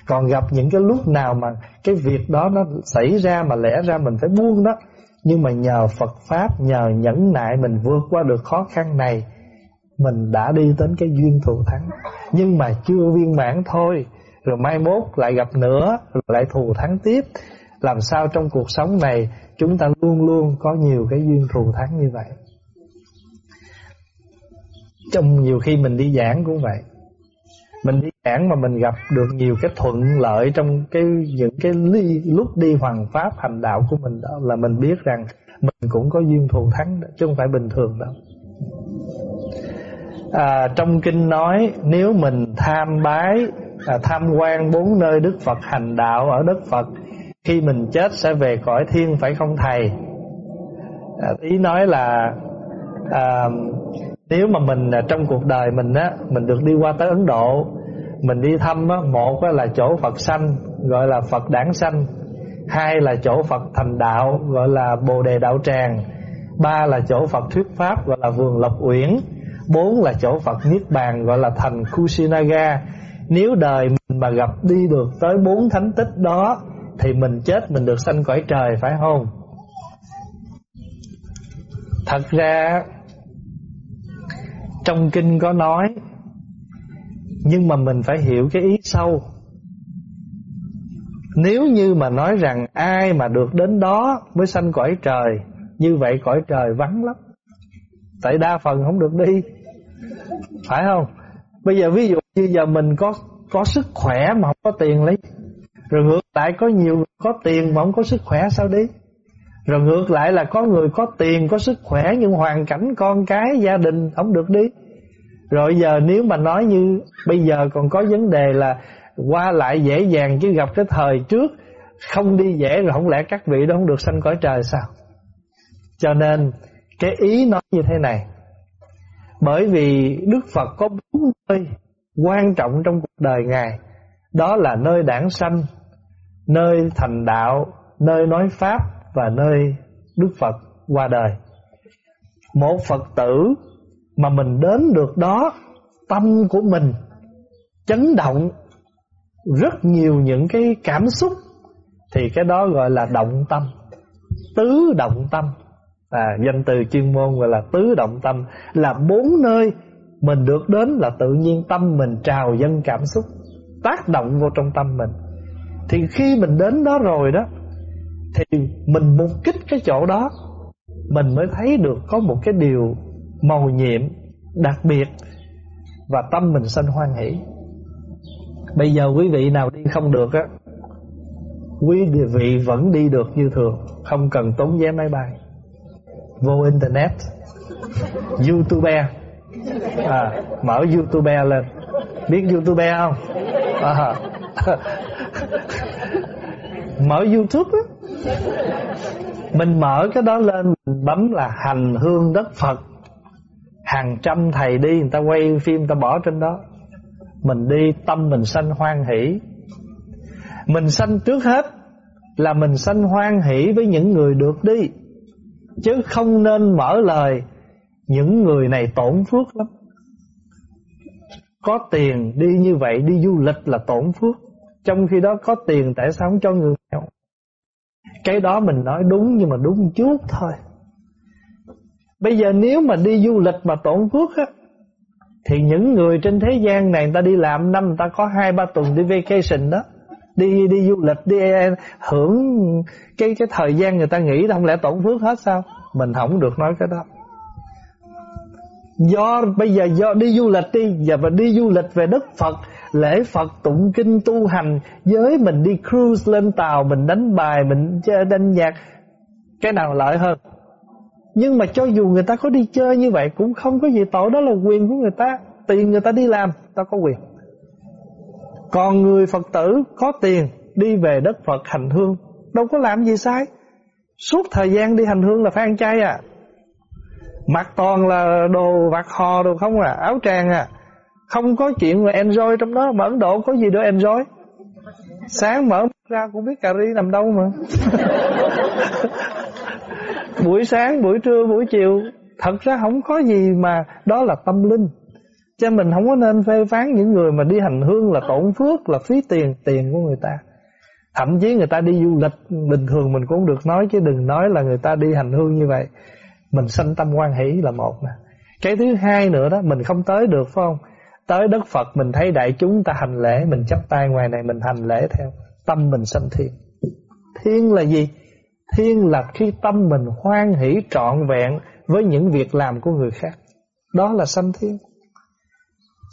S1: còn gặp những cái lúc nào mà cái việc đó nó xảy ra mà lẽ ra mình phải buông đó. Nhưng mà nhờ Phật Pháp, nhờ nhẫn nại mình vượt qua được khó khăn này, mình đã đi đến cái duyên thù thắng. Nhưng mà chưa viên mãn thôi, rồi mai mốt lại gặp nữa, rồi lại thù thắng tiếp. Làm sao trong cuộc sống này chúng ta luôn luôn có nhiều cái duyên thù thắng như vậy? Trong nhiều khi mình đi giảng cũng vậy mình đi giảng mà mình gặp được nhiều cái thuận lợi trong cái những cái ly, lúc đi hoàng pháp hành đạo của mình đó là mình biết rằng mình cũng có duyên thù thắng đó, chứ không phải bình thường đâu. À, trong kinh nói nếu mình tham bái à, tham quan bốn nơi Đức Phật hành đạo ở Đức Phật khi mình chết sẽ về cõi thiên phải không thầy? À, ý nói là à, nếu mà mình à, trong cuộc đời mình á, mình được đi qua tới Ấn Độ, mình đi thăm á, một á là chỗ Phật sanh, gọi là Phật đản sanh, hai là chỗ Phật thành đạo, gọi là Bồ đề đạo tràng, ba là chỗ Phật thuyết pháp, gọi là vườn Lộc Uyển, bốn là chỗ Phật niết bàn, gọi là thành Kusinaga nếu đời mình mà gặp đi được tới bốn thánh tích đó, thì mình chết, mình được sanh cõi trời, phải không? Thật ra trong kinh có nói, nhưng mà mình phải hiểu cái ý sâu. Nếu như mà nói rằng ai mà được đến đó mới sanh cõi trời, như vậy cõi trời vắng lắm. Tại đa phần không được đi. Phải không? Bây giờ ví dụ như giờ mình có có sức khỏe mà không có tiền lấy, rồi ngược lại có nhiều có tiền mà không có sức khỏe sao đi? Rồi ngược lại là có người có tiền có sức khỏe nhưng hoàn cảnh con cái gia đình không được đi rồi giờ nếu mà nói như bây giờ còn có vấn đề là qua lại dễ dàng chứ gặp cái thời trước không đi dễ rồi không lẽ các vị đó không được sanh cõi trời sao? Cho nên cái ý nói như thế này. Bởi vì Đức Phật có bốn nơi quan trọng trong cuộc đời Ngài. Đó là nơi đảng sanh, nơi thành đạo, nơi nói Pháp và nơi Đức Phật qua đời. Một Phật tử mà mình đến được đó, tâm của mình chấn động rất nhiều những cái cảm xúc, thì cái đó gọi là động tâm, tứ động tâm à danh từ chuyên môn gọi là tứ động tâm, là bốn nơi mình được đến là tự nhiên tâm mình trào dâng cảm xúc, tác động vô trong tâm mình thì khi mình đến đó rồi đó thì mình mục kích cái chỗ đó. Mình mới thấy được có một cái điều màu nhiệm đặc biệt và tâm mình sanh hoan hỷ. Bây giờ quý vị nào đi không được á quý vị vẫn đi được như thường không cần tốn vé máy bay. Vô internet youtube. À, mở youtube lên. Biết youtube không? À, mở youtube á mình mở cái đó lên, mình bấm là hành hương đất phật. Hàng trăm thầy đi, người ta quay phim, người ta bỏ trên đó. Mình đi, tâm mình sanh hoan hỷ. Mình sanh trước hết là mình sanh hoan hỷ với những người được đi. Chứ không nên mở lời, những người này tổn phước lắm. Có tiền đi như vậy, đi du lịch là tổn phước. Trong khi đó có tiền, tại sao không cho người nghèo? Cái đó mình nói đúng nhưng mà đúng chút thôi. Bây giờ nếu mà đi du lịch mà tổn phước á, Thì những người trên thế gian này Người ta đi làm năm, người ta có hai, ba tuần đi vacation đó. Đi đi du lịch, đi à, hưởng cái cái thời gian người ta nghỉ Không lẽ tổn phước hết sao? Mình không được nói cái đó. Do, bây giờ do đi du lịch đi Và mà đi du lịch về đức Phật Lễ Phật tụng kinh tu hành, Với mình đi cruise lên tàu, Mình đánh bài, Mình chơi đánh nhạc, Cái nào lợi hơn? Nhưng mà cho dù người ta có đi chơi như vậy, Cũng không có gì, tội Đó là quyền của người ta. Tiền người ta đi làm, Ta có quyền. Còn người Phật tử có tiền, Đi về đất Phật hành hương. Đâu có làm gì sai. Suốt thời gian đi hành hương là phải ăn chay à. Mặc toàn là đồ vạt hò đồ không à Áo tràng à. Không có chuyện mà enjoy trong đó Mà Ấn Độ có gì đâu enjoy? Sáng mở ra cũng biết cà ri nằm đâu mà. Buổi sáng, buổi trưa, buổi chiều Thật ra không có gì mà Đó là tâm linh. Cho mình không có nên phê phán những người mà đi hành hương là tổn phước Là phí tiền, tiền của người ta. Thậm chí người ta đi du lịch Bình thường mình cũng được nói Chứ đừng nói là người ta đi hành hương như vậy. Mình sanh tâm quan hỷ là một nè. Cái thứ hai nữa đó mình không tới được phải không? Tới đất Phật mình thấy đại chúng ta hành lễ, mình chắp tay ngoài này mình hành lễ theo. Tâm mình sanh thiên thiên là gì? Thiên là khi tâm mình hoan hỷ trọn vẹn với những việc làm của người khác. Đó là sanh thiên.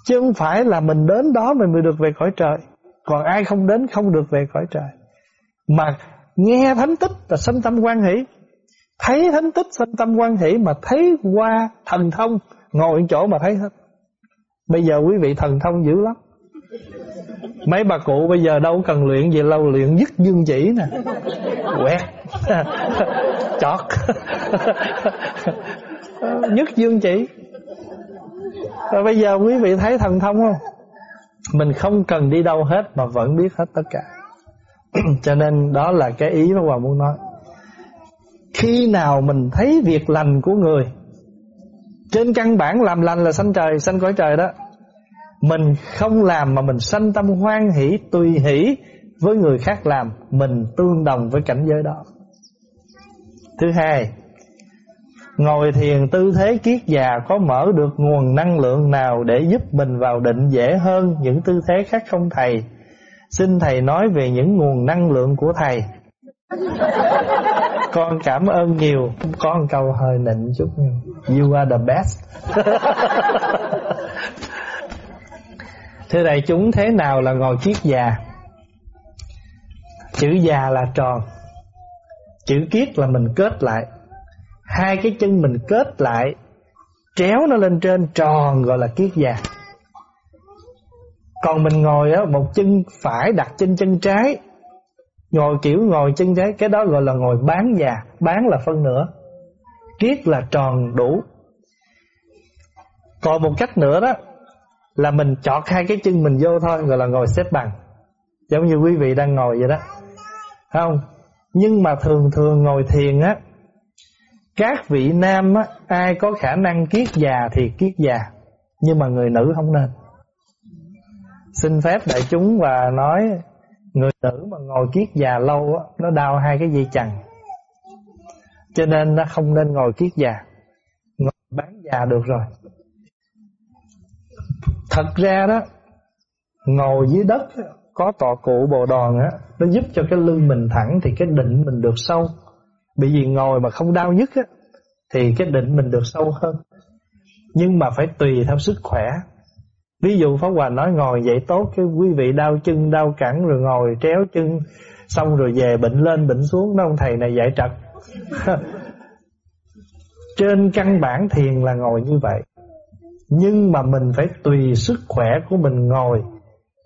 S1: Chứ không phải là mình đến đó mình mới được về cõi trời. Còn ai không đến không được về cõi trời. Mà nghe thánh tích là sanh tâm quan hỷ. Thấy thánh tích sanh tâm quan hỷ Mà thấy qua thần thông, Ngồi chỗ mà thấy hết. Bây giờ quý vị thần thông dữ lắm. Mấy bà cụ bây giờ đâu cần luyện gì, lâu Luyện dứt dương chỉ nè. Quẹt. Chọt. Nhất dương chỉ. Và bây giờ quý vị thấy thần thông không? Mình không cần đi đâu hết Mà vẫn biết hết tất cả. Cho nên đó là cái ý mà Hòa muốn nói. Khi nào mình thấy việc lành của người trên căn bản làm lành là sanh trời Sanh cõi trời đó. Mình không làm mà mình sanh tâm hoan hỷ Tùy hỷ với người khác làm Mình tương đồng với cảnh giới đó. Thứ hai Ngồi thiền tư thế kiết già Có mở được nguồn năng lượng nào Để giúp mình vào định dễ hơn Những tư thế khác không thầy? Xin thầy nói về những nguồn năng lượng của thầy. Con cảm ơn nhiều có một câu hơi nịnh chút you are the best. Thưa đại chúng, thế nào là ngồi kiết già? Chữ già là tròn. Chữ kiết là mình kết lại. Hai cái chân mình kết lại, tréo nó lên trên, tròn gọi là kiết già. Còn mình ngồi á, một chân phải đặt trên chân trái. Ngồi kiểu ngồi chân trái, Cái đó gọi là ngồi bán già. Bán là phân nửa. Kiết là tròn đủ. Còn một cách nữa đó, Là mình chọt hai cái chân mình vô thôi, Gọi là ngồi xếp bằng. Giống như quý vị đang ngồi vậy đó. Không? Nhưng mà thường thường ngồi thiền á, Các vị nam á, Ai có khả năng kiết già thì kiết già, Nhưng mà người nữ không nên. Xin phép đại chúng và nói, Người nữ mà ngồi kiết già lâu á, Nó đau hai cái dây chằng. Cho nên nó không nên ngồi kiết già. Ngồi bán già được rồi. Thật ra đó, Ngồi dưới đất Có tọa cụ bồ đòn á, Nó giúp cho cái lưng mình thẳng Thì cái định mình được sâu. Bởi vì ngồi mà không đau nhất á, Thì cái định mình được sâu hơn. Nhưng mà phải tùy theo sức khỏe. Ví dụ Pháp Hòa nói ngồi dậy tốt, Cái quý vị đau chân, đau cẳng, Rồi ngồi tréo chân, Xong rồi về bệnh lên, bệnh xuống. Đó ông thầy này dạy trật Trên căn bản thiền là ngồi như vậy. Nhưng mà mình phải tùy sức khỏe của mình ngồi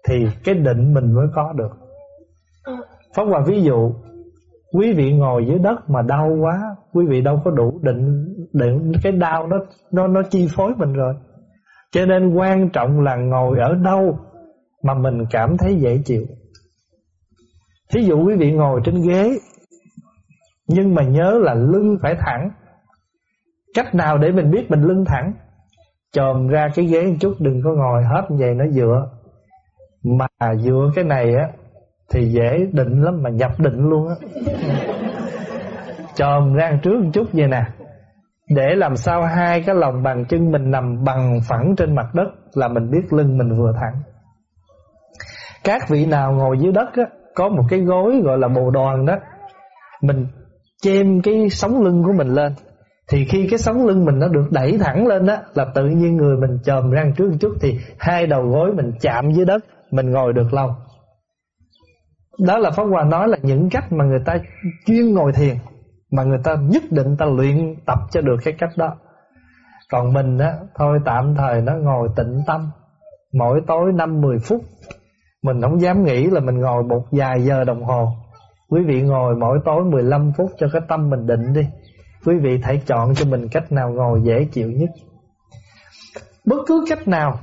S1: Thì cái định mình mới có được. Phóng Hòa ví dụ Quý vị ngồi dưới đất mà đau quá Quý vị đâu có đủ định, định Cái đau nó nó nó chi phối mình rồi. Cho nên quan trọng là ngồi ở đâu Mà mình cảm thấy dễ chịu. Thí dụ quý vị ngồi trên ghế nhưng mà nhớ là lưng phải thẳng. Cách nào để mình biết mình lưng thẳng? Chồm ra cái ghế một chút Đừng có ngồi hết như vậy nó dựa. Mà dựa cái này á Thì dễ định lắm mà nhập định luôn á. Chồm ra trước một chút vậy nè. Để làm sao hai cái lòng bàn chân mình nằm bằng phẳng trên mặt đất là mình biết lưng mình vừa thẳng. Các vị nào ngồi dưới đất á, có một cái gối gọi là bồ đoàn đó. Mình chêm cái sống lưng của mình lên. Thì khi cái sống lưng mình nó được đẩy thẳng lên đó là tự nhiên người mình chồm ra trước một chút, thì hai đầu gối mình chạm dưới đất, mình ngồi được lâu. Đó là Pháp Hòa nói là những cách mà người ta chuyên ngồi thiền, mà người ta nhất định ta luyện tập cho được cái cách đó. Còn mình á, thôi tạm thời nó ngồi tịnh tâm. Mỗi tối năm mười phút, mình không dám nghĩ là mình ngồi một vài giờ đồng hồ quý vị ngồi mỗi tối 15 phút cho cái tâm mình định đi. Quý vị hãy chọn cho mình cách nào ngồi dễ chịu nhất. Bất cứ cách nào,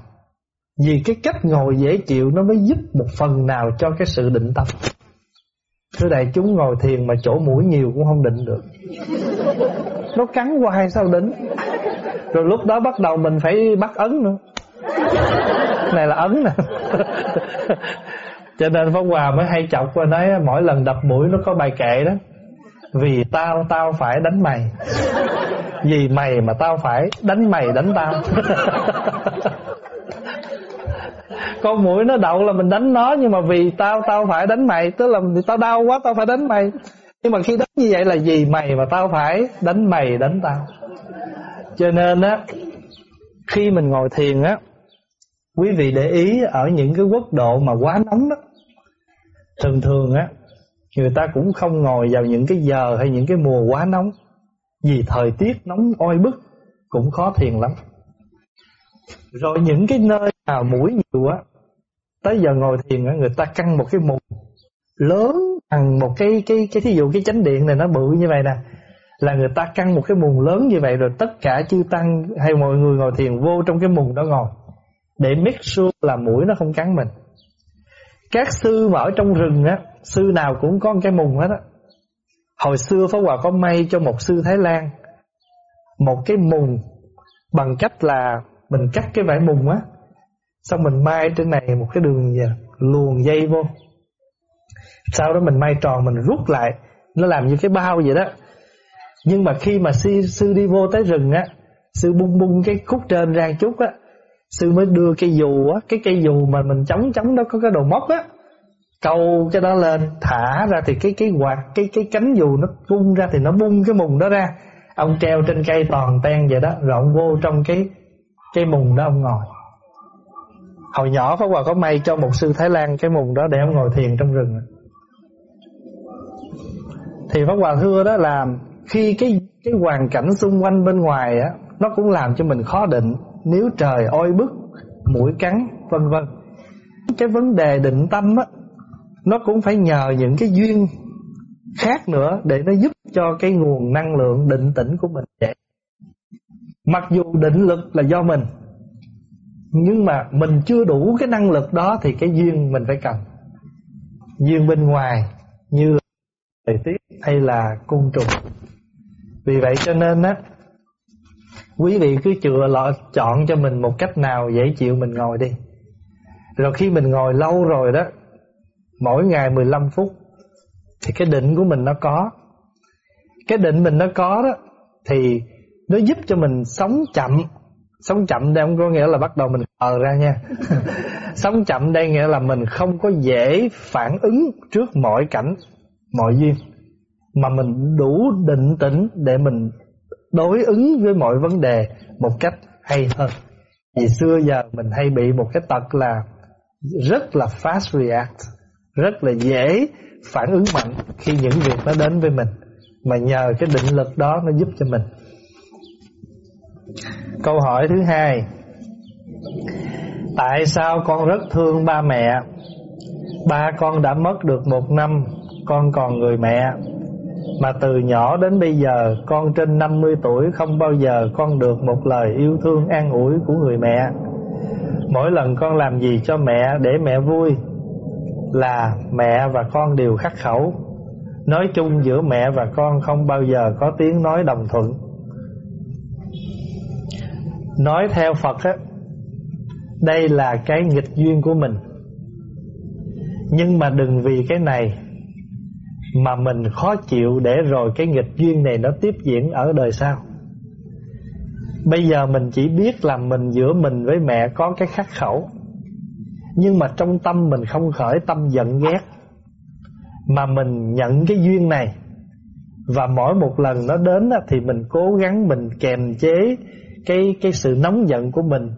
S1: vì cái cách ngồi dễ chịu nó mới giúp một phần nào cho cái sự định tâm. Thưa đại chúng, ngồi thiền mà chỗ mũi nhiều cũng không định được. Nó cắn hoài sao định? Rồi lúc đó bắt đầu mình phải bắt ấn nữa. Này là ấn nè. Cho nên Pháp Hòa mới hay chọc qua nói, Mỗi lần đập mũi nó có bài kệ đó. Vì tao tao phải đánh mày. Vì mày mà tao phải đánh mày đánh tao. Con mũi nó đậu là mình đánh nó, nhưng mà vì tao tao phải đánh mày. Tức là tao đau quá, tao phải đánh mày. Nhưng mà khi đánh như vậy là vì mày mà tao phải đánh mày, đánh tao. Cho nên á, khi mình ngồi thiền á quý vị để ý ở những cái quốc độ mà quá nóng đó, thường thường á, người ta cũng không ngồi vào những cái giờ hay những cái mùa quá nóng. Vì thời tiết nóng oi bức cũng khó thiền lắm. Rồi những cái nơi nào mũi nhiều á, tới giờ ngồi thiền người ta căng một cái mùng lớn bằng một cái cái cái thí dụ cái chánh điện này nó bự như vậy nè, là người ta căng một cái mùng lớn như vậy rồi tất cả chư tăng hay mọi người ngồi thiền vô trong cái mùng đó ngồi để make sure là mũi nó không cắn mình. Các sư mà ở trong rừng á sư nào cũng có một cái mùng hết á. Hồi xưa Pháp Hòa có may cho một sư Thái Lan một cái mùng bằng cách là mình cắt cái vải mùng á Xong mình may trên này một cái đường gì à, luồn dây vô. Sau đó mình may tròn mình rút lại Nó làm như cái bao vậy đó. Nhưng mà khi mà sư, sư đi vô tới rừng á Sư bung bung cái khúc trên ra chút á Sư mới đưa cây dù á, Cái cây dù mà mình chống chống đó, có cái đầu móc á, Câu cái đó lên, Thả ra thì cái cái quạt, Cái cái cánh dù nó bung ra thì nó bung cái mùng đó ra. Ông treo trên cây toàn ten vậy đó, Rồi ông vô trong cái cái mùng đó ông ngồi. Hồi nhỏ Pháp Hòa có may cho một sư Thái Lan cái mùng đó để ông ngồi thiền trong rừng. Thì Pháp Hòa thưa đó là khi cái cái hoàn cảnh xung quanh bên ngoài á, nó cũng làm cho mình khó định nếu trời oi bức, mũi cắn, vân vân. Cái vấn đề định tâm á, nó cũng phải nhờ những cái duyên khác nữa để nó giúp cho cái nguồn năng lượng định tĩnh của mình vậy mặc dù định lực là do mình, nhưng mà mình chưa đủ cái năng lực đó Thì cái duyên mình phải cần Duyên bên ngoài, Như thời tiết hay là côn trùng. Vì vậy cho nên á Quý vị cứ chừa lọ chọn cho mình một cách nào dễ chịu mình ngồi đi. Rồi khi mình ngồi lâu rồi đó Mỗi ngày 15 phút Thì cái định của mình nó có. Cái định mình nó có đó Thì nó giúp cho mình sống chậm. Sống chậm đây không có nghĩa là bắt đầu mình ờ ra nha. Sống chậm đây nghĩa là mình không có dễ phản ứng trước mọi cảnh, mọi duyên Mà mình đủ định tĩnh để mình đối ứng với mọi vấn đề một cách hay hơn. Vì xưa giờ mình hay bị một cái tật là rất là fast react, Rất là dễ phản ứng mạnh khi những việc nó đến với mình, Mà nhờ cái định lực đó nó giúp cho mình. Câu hỏi thứ hai, Tại sao con rất thương ba mẹ? Ba con đã mất được một năm, Con còn người mẹ. Mà từ nhỏ đến bây giờ, Con trên 50 tuổi Không bao giờ con được một lời yêu thương an ủi của người mẹ. Mỗi lần con làm gì cho mẹ Để mẹ vui Là mẹ và con đều khắc khẩu. Nói chung giữa mẹ và con Không bao giờ có tiếng nói đồng thuận. Nói theo Phật á, Đây là cái nghịch duyên của mình. Nhưng mà đừng vì cái này mà mình khó chịu để rồi cái nghịch duyên này nó tiếp diễn ở đời sau. Bây giờ mình chỉ biết là mình giữa mình với mẹ có cái khắc khẩu, nhưng mà trong tâm mình không khởi tâm giận ghét, mà mình nhận cái duyên này. Và mỗi một lần nó đến thì mình cố gắng mình kềm chế cái cái sự nóng giận của mình,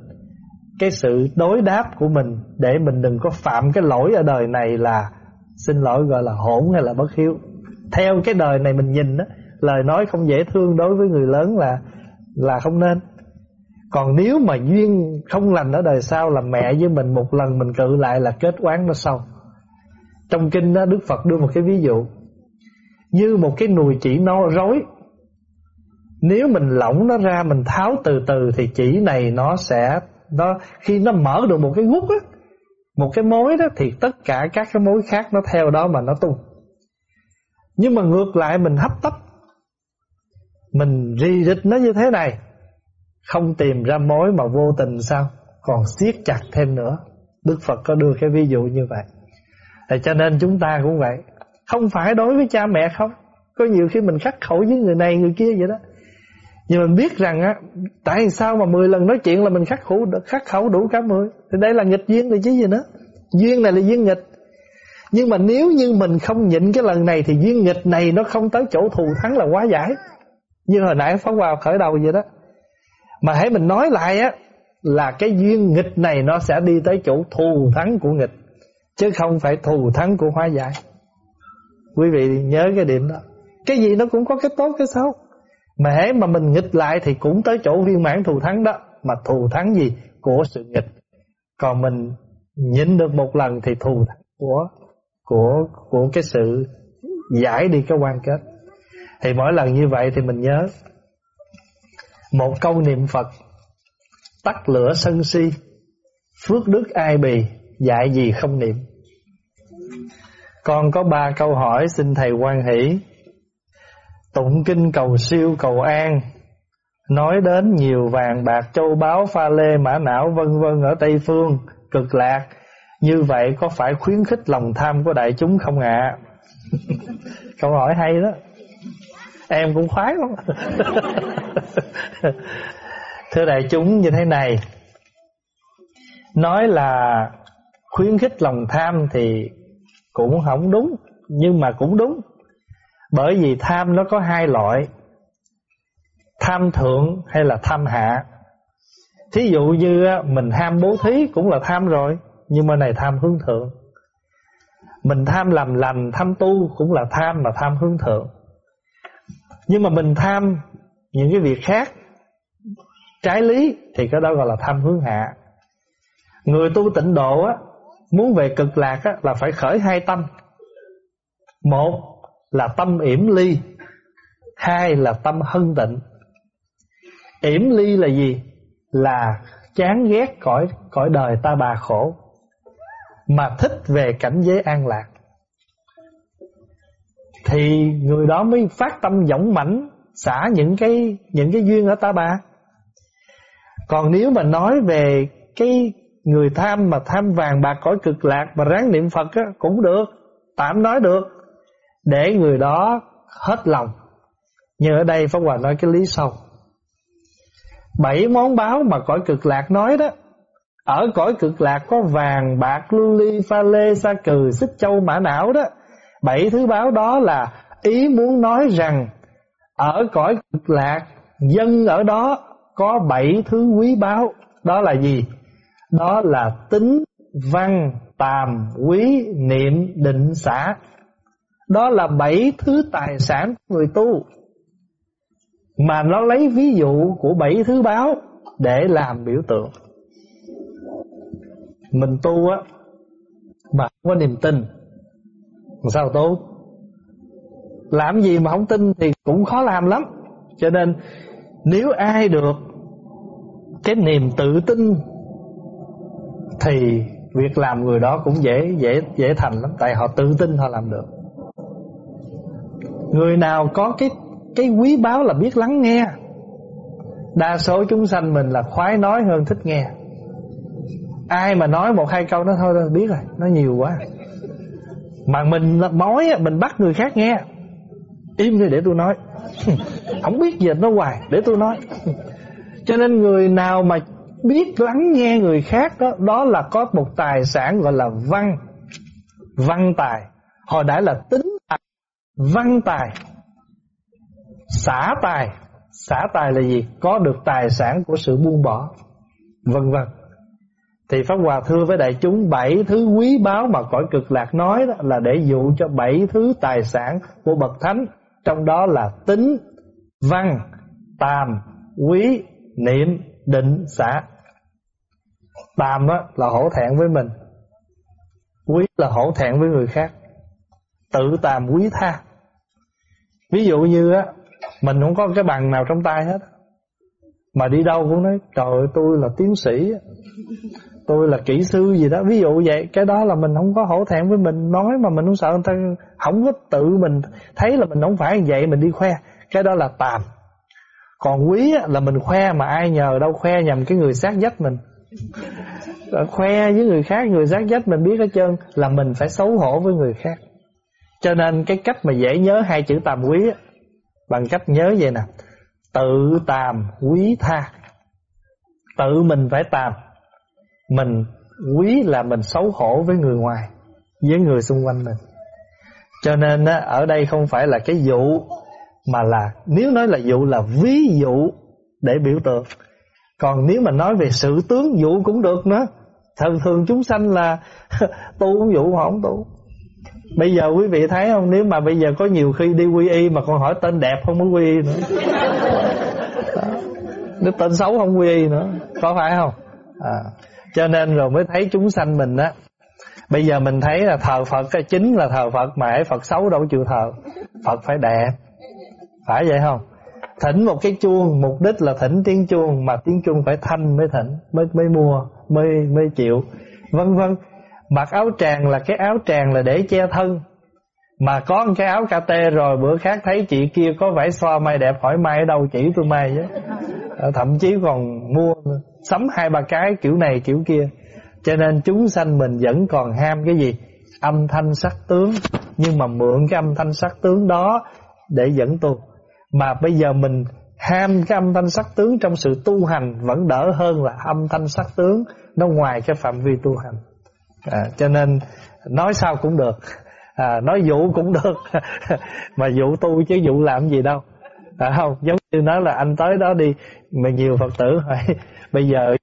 S1: cái sự đối đáp của mình, để mình đừng có phạm cái lỗi ở đời này là xin lỗi gọi là hỗn hay là bất hiếu. Theo cái đời này mình nhìn đó lời nói không dễ thương đối với người lớn là là không nên. Còn nếu mà duyên không lành ở đời sau là mẹ với mình một lần mình cự lại là kết oán nó sâu trong kinh đó Đức Phật đưa một cái ví dụ. Như một cái nùi chỉ no rối. Nếu mình lỏng nó ra, mình tháo từ từ thì chỉ này nó sẽ, nó, khi nó mở được một cái gút á một cái mối đó thì tất cả các cái mối khác nó theo đó mà nó tung nhưng mà ngược lại mình hấp tấp, mình rì rịch nó như thế này, không tìm ra mối mà vô tình sao? Còn siết chặt thêm nữa. Đức Phật có đưa cái ví dụ như vậy. Thì cho nên chúng ta cũng vậy. Không phải đối với cha mẹ không. Có nhiều khi mình khắc khẩu với người này, người kia vậy đó. Nhưng mình biết rằng á, Tại sao mà 10 lần nói chuyện là mình khắc khẩu khắc khẩu đủ cả 10 Thì đây là nghịch duyên rồi chứ gì nữa. Duyên này là duyên nghịch. Nhưng mà nếu như mình không nhịn cái lần này Thì duyên nghịch này nó không tới chỗ thù thắng là quá giải. Như hồi nãy phóng vào khởi đầu vậy đó. Mà hãy mình nói lại á, Là cái duyên nghịch này nó sẽ đi tới chỗ thù thắng của nghịch, Chứ không phải thù thắng của hóa giải. Quý vị nhớ cái điểm đó. Cái gì nó cũng có cái tốt, cái xấu. Mà hễ mà mình nghịch lại Thì cũng tới chỗ viên mãn thù thắng đó. Mà thù thắng gì? Của sự nghịch. Còn mình nhịn được một lần Thì thù thắng của Của của cái sự Giải đi cái quan kết. Thì mỗi lần như vậy thì mình nhớ Một câu niệm Phật, Tắt lửa sân si, Phước đức ai bì, Dạy gì không niệm. Con có ba câu hỏi xin thầy quan hỷ. Tụng kinh cầu siêu cầu an. Nói đến nhiều vàng bạc, châu báu, pha lê, mã não, vân vân ở Tây Phương, Cực lạc. Như vậy có phải khuyến khích lòng tham của đại chúng không ạ? Câu hỏi hay đó. Em cũng khoái lắm. Thưa đại chúng, như thế này. Nói là khuyến khích lòng tham thì cũng không đúng, nhưng mà cũng đúng bởi vì tham nó có hai loại. Tham thượng hay là tham hạ. Thí dụ như mình ham bố thí cũng là tham rồi nhưng mà này tham hướng thượng. Mình tham làm lành tham tu cũng là tham mà tham hướng thượng. Nhưng mà mình tham những cái việc khác trái lý thì cái đó gọi là tham hướng hạ. Người tu tịnh độ á Muốn về cực lạc á, là phải khởi hai tâm. Một là tâm yểm ly Hai là tâm hân tịnh. Yểm ly là gì? Là chán ghét cõi cõi đời ta bà khổ Mà thích về cảnh giới an lạc. Thì người đó mới phát tâm dũng mãnh Xả những cái những cái duyên ở ta bà. Còn nếu mà nói về cái Người tham mà tham vàng bạc cõi cực lạc Mà ráng niệm Phật á, cũng được Tạm nói được. Để người đó hết lòng Nhưng ở đây Pháp Hòa nói cái lý sau Bảy món báo mà cõi cực lạc nói đó Ở cõi cực lạc có vàng, bạc, lưu ly, pha lê, sa cừ, xích châu, mã não đó Bảy thứ báo đó là ý muốn nói rằng Ở cõi cực lạc Dân ở đó có bảy thứ quý báo. Đó là gì? Đó là tính, văn, tàm, quý, niệm, định, xã đó là bảy thứ tài sản của người tu. Mà nó lấy ví dụ của bảy thứ báo Để làm biểu tượng. Mình tu á, Mà không có niềm tin Sao tu? Làm gì mà không tin thì cũng khó làm lắm. Cho nên, nếu ai được Cái niềm tự tin, thì việc làm người đó cũng dễ dễ dễ thành lắm. Tại họ tự tin họ làm được người nào có cái cái quý báu là biết lắng nghe. Đa số chúng sanh mình là khoái nói hơn thích nghe. Ai mà nói một hai câu nó thôi biết rồi, nó nhiều quá. Mà mình nói Mình bắt người khác nghe. Im đi, để tôi nói. Không biết gì nó hoài, để tôi nói. Cho nên người nào mà biết lắng nghe người khác đó Đó là có một tài sản gọi là văn. Văn tài. Hồi đã là tính Văn tài. Xả tài. Xả tài là gì? Có được tài sản của sự buông bỏ. Vân vân. Thì Pháp Hòa thưa với đại chúng Bảy thứ quý báu mà cõi cực lạc nói đó Là để dụ cho bảy thứ tài sản của Bậc Thánh. Trong đó là tính, văn, tàm, quý, niệm, định, xả. Tàm đó là hổ thẹn với mình. Quý là hổ thẹn với người khác. Tự tàm quý tha. Ví dụ như á, Mình không có cái bằng nào trong tay hết Mà đi đâu cũng nói, Trời ơi, tôi là tiến sĩ Tôi là kỹ sư gì đó. Ví dụ vậy, Cái đó là mình không có hổ thẹn với mình. Nói mà mình không sợ người ta, Không có tự mình thấy là mình không phải vậy, Mình đi khoe. Cái đó là tàm. Còn quý là mình khoe mà ai nhờ đâu khoe nhầm cái người sát dách mình. Khoe với người khác, người sát dách mình biết hết trơn, là mình phải xấu hổ với người khác cho nên cái cách mà dễ nhớ hai chữ tàm quý bằng cách nhớ vậy nè. Tự tàm quý tha. Tự mình phải tàm. Mình quý là mình xấu hổ với người ngoài với người xung quanh mình. Cho nên á, ở đây không phải là cái dụ mà là nếu nói là dụ là ví dụ để biểu tượng. Còn nếu mà nói về sự tướng dụ cũng được nữa. Thường thường chúng sanh là tu cũng dụ họ không tu. Bây giờ quý vị thấy không? Nếu mà bây giờ có nhiều khi đi quy y Mà còn hỏi tên đẹp không muốn quy y nữa. Nếu tên xấu không quy y nữa. Có phải không? À, Cho nên rồi mới thấy chúng sanh mình á. Bây giờ mình thấy là thờ Phật cái Chính là thờ Phật Mà Phật xấu đâu chịu thờ. Phật phải đẹp. Phải vậy không? Thỉnh một cái chuông Mục đích là thỉnh tiếng chuông Mà tiếng chuông phải thanh mới thỉnh Mới mới mua Mới mới chịu. Vân vân. Mặc áo tràng là cái áo tràng là để che thân. Mà có cái áo cà tê rồi, Bữa khác thấy chị kia có vải xoa may đẹp, Hỏi may ở đâu, chỉ tôi may chứ. Ờ, thậm chí còn mua Sắm hai ba cái kiểu này, kiểu kia. Cho nên chúng sanh mình vẫn còn ham cái gì? Âm thanh sắc tướng. Nhưng mà mượn cái âm thanh sắc tướng đó Để dẫn tu. Mà bây giờ mình ham cái âm thanh sắc tướng trong sự tu hành vẫn đỡ hơn là âm thanh sắc tướng nó ngoài cái phạm vi tu hành à, cho nên nói sao cũng được. À, nói dụ cũng được. Mà dụ tu chứ dụ làm gì đâu. À, không giống như nói là anh tới đó đi mà nhiều phật tử hỏi bây giờ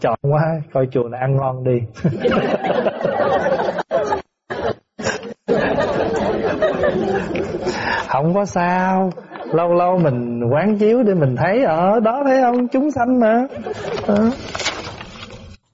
S1: chọn quá coi chùa này ăn ngon đi. Không có sao. Lâu lâu mình quán chiếu để mình thấy ở đó thấy không? Chúng sanh mà. À.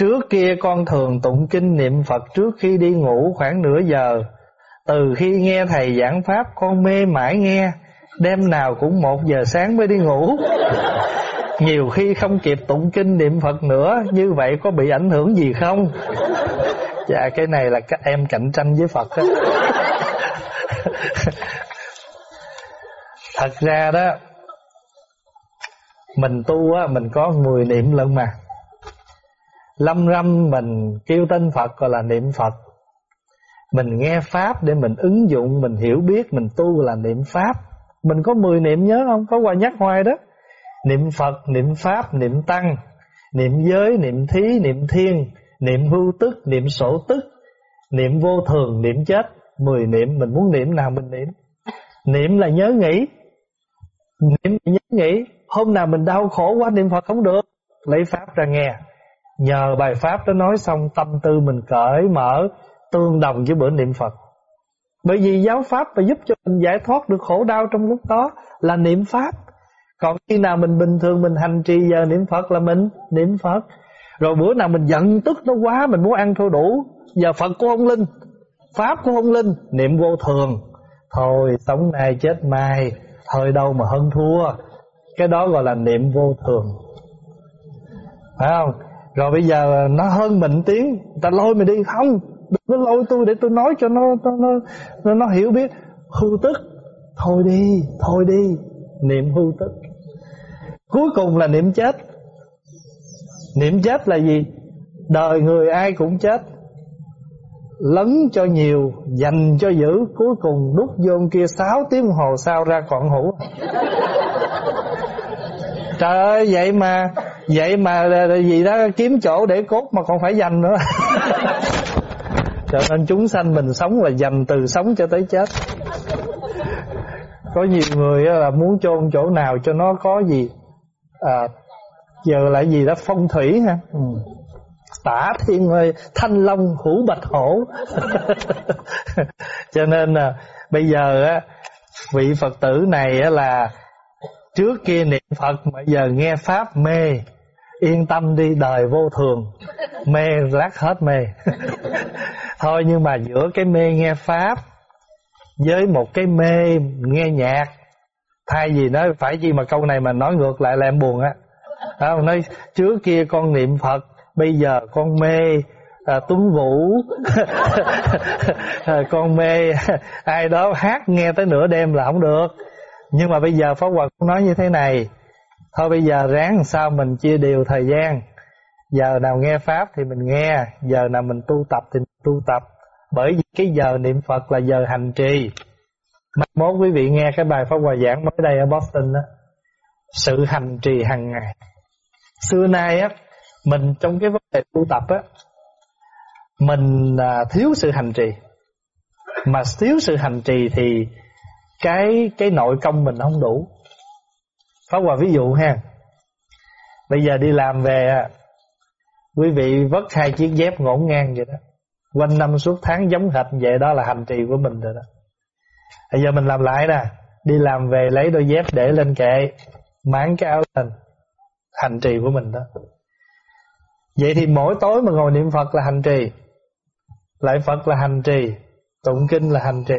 S1: Trước kia con thường tụng kinh niệm Phật trước khi đi ngủ khoảng nửa giờ. Từ khi nghe thầy giảng pháp con mê mãi nghe, đêm nào cũng một giờ sáng mới đi ngủ. Nhiều khi không kịp tụng kinh niệm Phật nữa, như vậy có bị ảnh hưởng gì không? Dạ cái này là các em cạnh tranh với Phật đó. Thật ra đó Mình tu á Mình có 10 niệm lận mà Lâm râm mình kêu tên Phật gọi là niệm Phật. Mình nghe Pháp để mình ứng dụng Mình hiểu biết mình tu là niệm Pháp. Mình có 10 niệm nhớ không? Có qua nhắc hoài đó. Niệm Phật, niệm Pháp, niệm Tăng Niệm giới, niệm thí, niệm thiên Niệm hưu tức, niệm sổ tức Niệm vô thường, niệm chết. Mười niệm, mình muốn niệm nào mình niệm. Niệm là nhớ nghĩ. Niệm là nhớ nghĩ. Hôm nào mình đau khổ quá niệm Phật không được. Lấy Pháp ra nghe. Nhờ bài Pháp đó nói xong, tâm tư mình cởi mở, Tương đồng với bữa niệm Phật. Bởi vì giáo Pháp phải giúp cho mình giải thoát được khổ đau trong lúc đó Là niệm Pháp. Còn khi nào mình bình thường mình hành trì giờ niệm Phật là mình niệm Phật. Rồi bữa nào mình giận tức nó quá, mình muốn ăn thua đủ, giờ Phật của ông linh, pháp của ông linh, niệm vô thường. Thôi, sống nay chết mai thời đâu mà hơn thua. Cái đó gọi là niệm vô thường. Phải không? Rồi bây giờ à, nó hơn mình tiếng ta lôi mình đi. Không đừng có lôi tôi để tôi nói cho nó nó nó, nó hiểu biết. Hư tức. Thôi đi thôi đi. Niệm hư tức. Cuối cùng là niệm chết. Niệm chết là gì? Đời người ai cũng chết. Lấn cho nhiều dành cho dữ. Cuối cùng đút vô kia 6 tiếng hồ sao ra còn hủ trời ơi vậy mà vậy mà gì đó kiếm chỗ để cốt mà còn phải dành nữa. Cho nên chúng sanh mình sống là dành từ sống cho tới chết. Có nhiều người là muốn chôn chỗ nào cho nó có gì à, giờ lại gì đó phong thủy ha. Ừ. tả thiên ơi thanh long hữu bạch hổ. Cho nên là bây giờ á vị phật tử này á là trước kia niệm phật mà giờ nghe pháp mê yên tâm đi đời vô thường. Mê lát hết mê. Thôi nhưng mà giữa cái mê nghe pháp với một cái mê nghe nhạc thay vì nói phải gì mà câu này mà nói ngược lại là em buồn á. Không? Nói trước kia con niệm phật bây giờ con mê à, tuấn vũ. À, con mê ai đó hát nghe tới nửa đêm là không được. Nhưng mà bây giờ pháp hòa cũng nói như thế này thôi bây giờ ráng làm sao mình chia đều thời gian. Giờ nào nghe pháp thì mình nghe giờ nào mình tu tập thì mình tu tập. Bởi vì cái giờ niệm phật là giờ hành trì. Mai mốt quý vị nghe cái bài pháp hòa giảng mới đây ở boston đó. Sự hành trì hàng ngày. Xưa nay á mình trong cái vấn đề tu tập á mình à, thiếu sự hành trì. Mà thiếu sự hành trì thì cái cái nội công mình không đủ. Pháp Hòa ví dụ ha. Bây giờ đi làm về, Quý vị vất hai chiếc dép ngổn ngang vậy đó. Quanh năm suốt tháng giống hệt vậy đó là hành trì của mình rồi đó. Bây giờ mình làm lại nè. Đi làm về lấy đôi dép để lên kệ, Máng cái áo lên. Hành trì của mình đó. Vậy thì mỗi tối mà ngồi niệm Phật là hành trì. Lại Phật là hành trì, Tụng kinh là hành trì.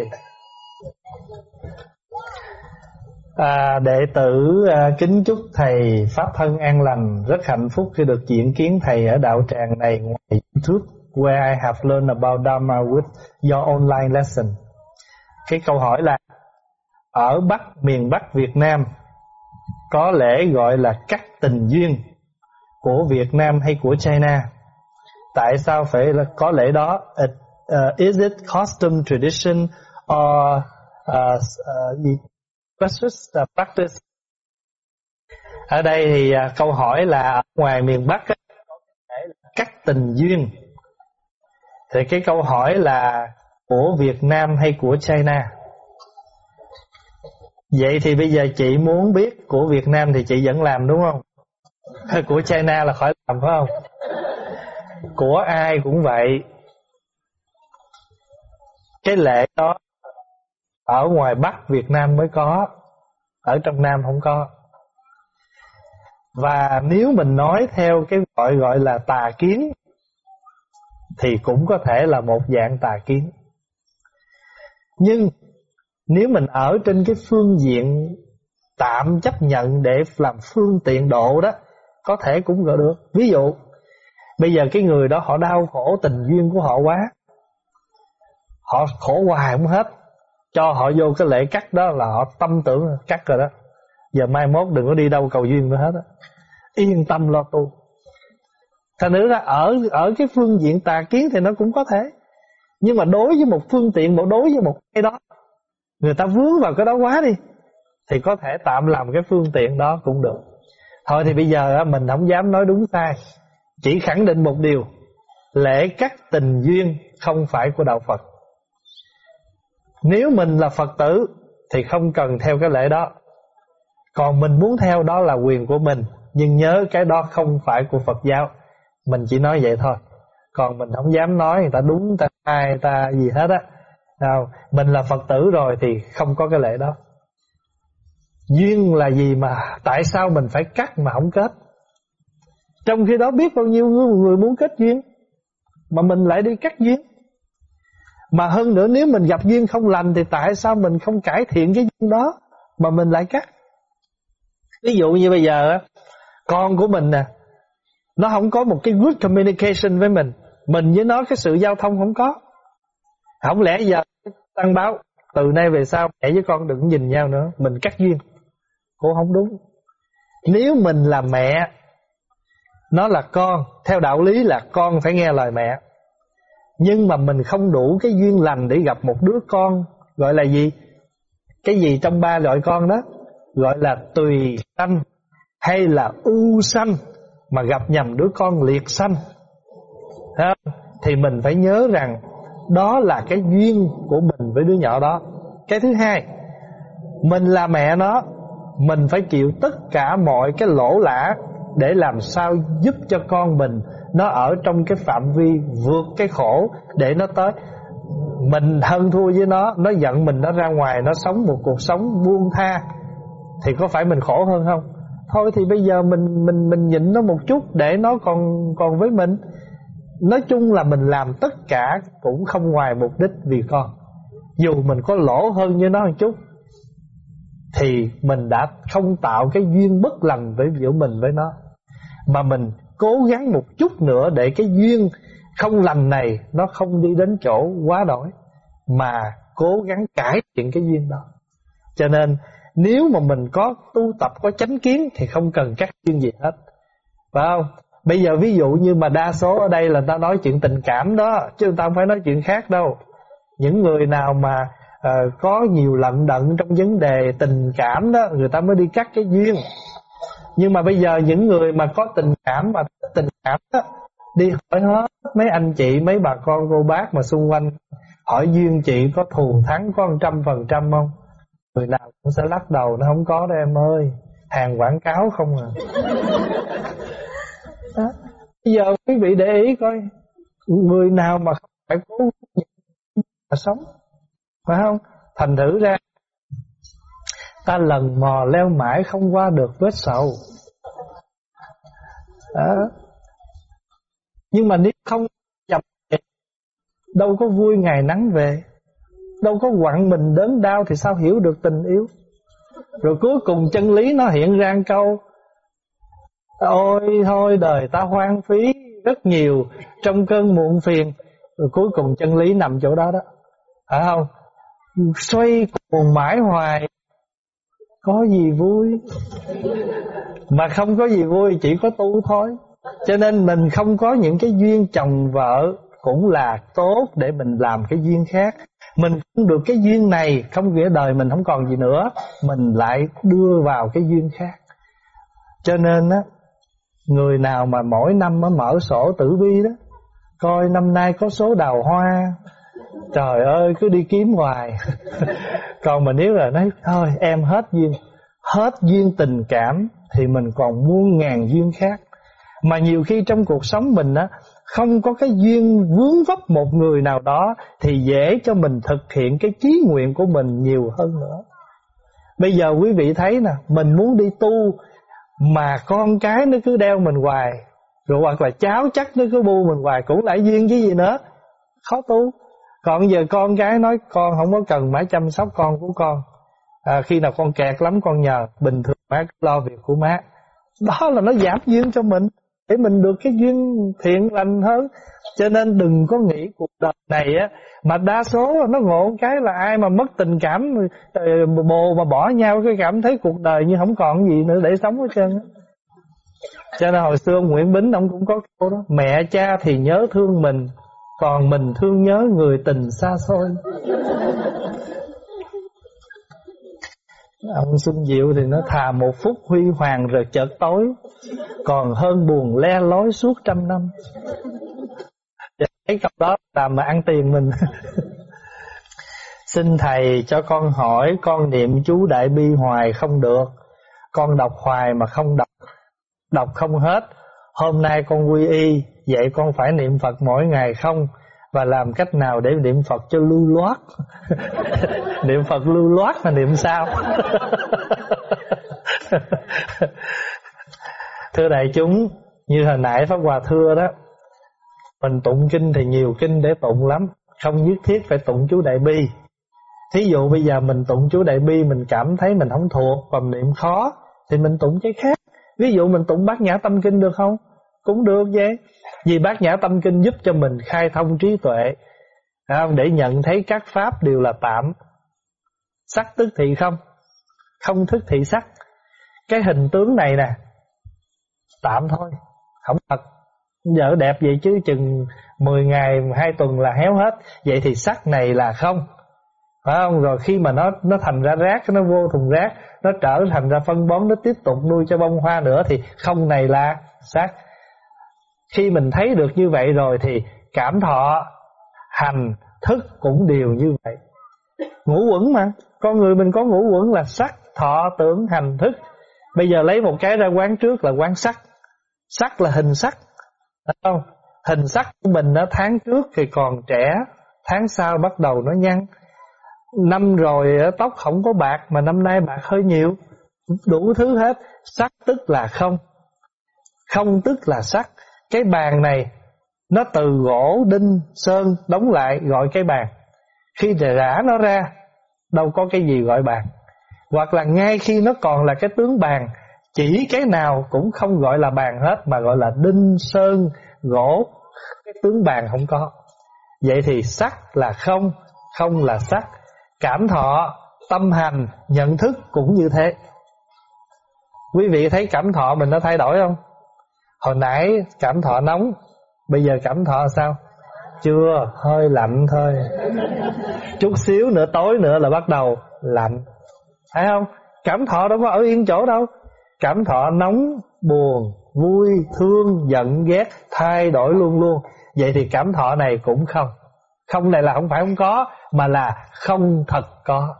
S1: À, đệ tử à, kính chúc thầy pháp thân an lành, rất hạnh phúc khi được diễn kiến thầy ở đạo tràng này ngoài YouTube, where I have learned about Dharma with your online lesson. Cái câu hỏi là ở Bắc miền Bắc Việt Nam có lẽ gọi là cắt tình duyên của Việt Nam hay của China? Tại sao phải là có lẽ đó? It, uh, is it custom tradition or uh, uh, versus the uh, practice. Ở đây thì uh, câu hỏi là ở ngoài miền Bắc á, cắt tình duyên. Thì cái câu hỏi là của Việt Nam hay của China? Vậy thì bây giờ chị muốn biết của Việt Nam thì chị vẫn làm đúng không? Của China là khỏi làm phải không? Của ai cũng vậy. Cái lệ đó ở ngoài Bắc, Việt Nam mới có. Ở trong Nam không có. Và nếu mình nói theo cái gọi gọi là tà kiến, thì cũng có thể là một dạng tà kiến. Nhưng nếu mình ở trên cái phương diện tạm chấp nhận để làm phương tiện độ đó, có thể cũng gỡ được. Ví dụ, bây giờ cái người đó họ đau khổ tình duyên của họ quá, họ khổ hoài không hết cho họ vô cái lễ cắt đó là họ tâm tưởng cắt rồi đó. Giờ mai mốt đừng có đi đâu cầu duyên nữa hết đó. yên tâm lo tu. Thành nữ ra ở ở cái phương diện tà kiến thì nó cũng có thể. Nhưng mà đối với một phương tiện, một đối với một cái đó, người ta vướng vào cái đó quá đi, thì có thể tạm làm cái phương tiện đó cũng được. Thôi thì bây giờ mình không dám nói đúng sai. Chỉ khẳng định một điều. Lễ cắt tình duyên không phải của đạo Phật nếu mình là Phật tử Thì không cần theo cái lễ đó. Còn mình muốn theo đó là quyền của mình Nhưng nhớ cái đó không phải của Phật giáo. Mình chỉ nói vậy thôi. Còn mình không dám nói người ta đúng người ta sai người ta gì hết á. Nào, Mình là Phật tử rồi thì không có cái lễ đó. Duyên là gì mà Tại sao mình phải cắt mà không kết? Trong khi đó biết bao nhiêu người muốn kết duyên Mà mình lại đi cắt duyên. Mà hơn nữa nếu mình gặp duyên không lành Thì tại sao mình không cải thiện cái duyên đó Mà mình lại cắt? Ví dụ như bây giờ Con của mình nè Nó không có một cái good communication với mình. Mình với nó cái sự giao thông không có. Không lẽ giờ Tăng báo Từ nay về sau mẹ với con đừng nhìn nhau nữa Mình cắt duyên. Cũng không đúng. Nếu mình là mẹ Nó là con Theo đạo lý là con phải nghe lời mẹ nhưng mà mình không đủ cái duyên lành Để gặp một đứa con, Gọi là gì? Cái gì trong ba loại con đó? Gọi là tùy sanh Hay là u sanh Mà gặp nhầm đứa con liệt sanh. Thì mình phải nhớ rằng đó là cái duyên của mình với đứa nhỏ đó. Cái thứ hai, Mình là mẹ nó, Mình phải chịu tất cả mọi cái lỗ lã Để làm sao giúp cho con mình nó ở trong cái phạm vi vượt cái khổ Để nó tới. Mình hơn thua với nó Nó giận mình, nó ra ngoài, Nó sống một cuộc sống buông tha, Thì có phải mình khổ hơn không? Thôi thì bây giờ mình mình mình nhịn nó một chút Để nó còn còn với mình. Nói chung là mình làm tất cả cũng không ngoài mục đích vì con. Dù mình có lỗ hơn như nó một chút, Thì mình đã không tạo cái duyên bất lành với giữa mình với nó. Mà mình cố gắng một chút nữa để cái duyên không lành này Nó không đi đến chỗ quá đổi Mà cố gắng cải thiện cái duyên đó. Cho nên nếu mà mình có tu tập có chánh kiến Thì không cần cắt duyên gì hết. Phải không? Bây giờ ví dụ như mà đa số ở đây là ta nói chuyện tình cảm đó Chứ ta không phải nói chuyện khác đâu. Những người nào mà uh, có nhiều lận đận trong vấn đề tình cảm đó Người ta mới đi cắt cái duyên. Nhưng mà bây giờ những người mà có tình cảm mà tình cảm đó Đi hỏi hết mấy anh chị, mấy bà con cô bác mà xung quanh Hỏi duyên chị có thù thắng có trăm phần trăm không Người nào cũng sẽ lắc đầu nó không có đâu em ơi Hàng quảng cáo không à đó. Bây giờ quý vị để ý coi Người nào mà không phải cố mà sống Phải không? Thành thử ra Ta lần mò leo mãi không qua được vết sầu. Đó. Nhưng mà nếu không nhập Đâu có vui ngày nắng về. Đâu có quặn mình đớn đau Thì sao hiểu được tình yêu? Rồi cuối cùng chân lý nó hiện ra câu, Ôi, thôi đời ta hoang phí rất nhiều trong cơn muộn phiền. Rồi cuối cùng chân lý nằm chỗ đó đó. Phải không? Xoay cuồng mãi hoài. Có gì vui? Mà không có gì vui, chỉ có tu thôi. Cho nên mình không có những cái duyên chồng vợ Cũng là tốt để mình làm cái duyên khác. Mình không được cái duyên này, Không nghĩa đời mình không còn gì nữa. Mình lại đưa vào cái duyên khác. Cho nên á, Người nào mà mỗi năm mở sổ tử vi đó, Coi năm nay có số đào hoa Trời ơi cứ đi kiếm hoài. Còn mà nếu là nói Thôi em hết duyên Hết duyên tình cảm Thì mình còn muôn ngàn duyên khác. Mà nhiều khi trong cuộc sống mình á Không có cái duyên vướng vấp một người nào đó Thì dễ cho mình thực hiện cái chí nguyện của mình nhiều hơn nữa. Bây giờ quý vị thấy nè Mình muốn đi tu mà con cái nó cứ đeo mình hoài Rồi hoặc là cháu chắc nó cứ bu mình hoài Cũng lại duyên chứ gì nữa? Khó tu còn giờ con gái nói con không có cần má chăm sóc con của con. À, Khi nào con kẹt lắm con nhờ Bình thường má lo việc của má. Đó là nó giảm duyên cho mình. Để mình được cái duyên thiện lành hơn. Cho nên đừng có nghĩ cuộc đời này á mà đa số nó ngộ cái là ai mà mất tình cảm ờ, bồ mà bỏ nhau cái cảm thấy cuộc đời như không còn gì nữa để sống hết trơn cho nên hồi xưa ông Nguyễn Bính ông cũng có câu đó mẹ cha thì nhớ thương mình còn mình thương nhớ người tình xa xôi. Ông Xuân Diệu thì nó thà một phút huy hoàng rồi chợt tối. Còn hơn buồn le lối suốt trăm năm. Cái câu đó làm mà ăn tiền mình. Xin thầy cho con hỏi Con niệm chú Đại Bi hoài không được. Con đọc hoài mà không đọc. Đọc không hết. Hôm nay con quy y. Vậy con phải niệm Phật mỗi ngày không? Và làm cách nào để niệm Phật cho lưu loát? Niệm Phật lưu loát mà niệm sao? Thưa đại chúng, như hồi nãy pháp hòa thưa đó, mình tụng kinh thì nhiều kinh để tụng lắm, không nhất thiết phải tụng chú đại bi. Thí dụ bây giờ mình tụng chú đại bi, mình cảm thấy mình không thuộc và niệm khó, thì mình tụng cái khác. Ví dụ mình tụng bát nhã tâm kinh được không? Cũng được vậy vì bát nhã tâm kinh giúp cho mình khai thông trí tuệ không? để nhận thấy các pháp đều là tạm. Sắc tức thị không không thức thị sắc. Cái hình tướng này nè, tạm thôi, không thật. Giờ đẹp vậy chứ chừng 10 ngày, hai tuần là héo hết. Vậy thì sắc này là không, phải không? Rồi khi mà nó nó thành ra rác, nó vô thùng rác, nó trở thành ra phân bón, nó tiếp tục nuôi cho bông hoa nữa thì không này là sắc khi mình thấy được như vậy rồi thì cảm thọ, hành, thức cũng đều như vậy. Ngũ quẩn mà. Con người mình có ngũ quẩn là sắc, thọ, tưởng, hành, thức. Bây giờ lấy một cái ra quán trước là quán sắc. Sắc là hình sắc. Đúng không? Hình sắc của mình nó tháng trước thì còn trẻ, tháng sau bắt đầu nó nhăn. Năm rồi tóc không có bạc mà năm nay bạc hơi nhiều. Đủ thứ hết. Sắc tức là không. Không tức là sắc cái bàn này, nó từ gỗ, đinh, sơn đóng lại gọi cái bàn. Khi rã nó ra, đâu có cái gì gọi bàn. Hoặc là ngay khi nó còn là cái tướng bàn, chỉ cái nào cũng không gọi là bàn hết, mà gọi là đinh, sơn, gỗ, cái tướng bàn không có. Vậy thì sắc là không không là sắc. Cảm thọ, tâm hành, nhận thức cũng như thế. Quý vị thấy cảm thọ mình nó thay đổi không? Hồi nãy cảm thọ nóng, bây giờ cảm thọ sao? Chưa, hơi lạnh thôi. Chút xíu nữa, tối nữa là bắt đầu lạnh. Thấy không? Cảm thọ đâu có ở yên chỗ đâu. Cảm thọ nóng, buồn, vui, thương, giận, ghét, thay đổi luôn luôn. Vậy thì cảm thọ này cũng không. Không này là không phải không có, mà là không thật có.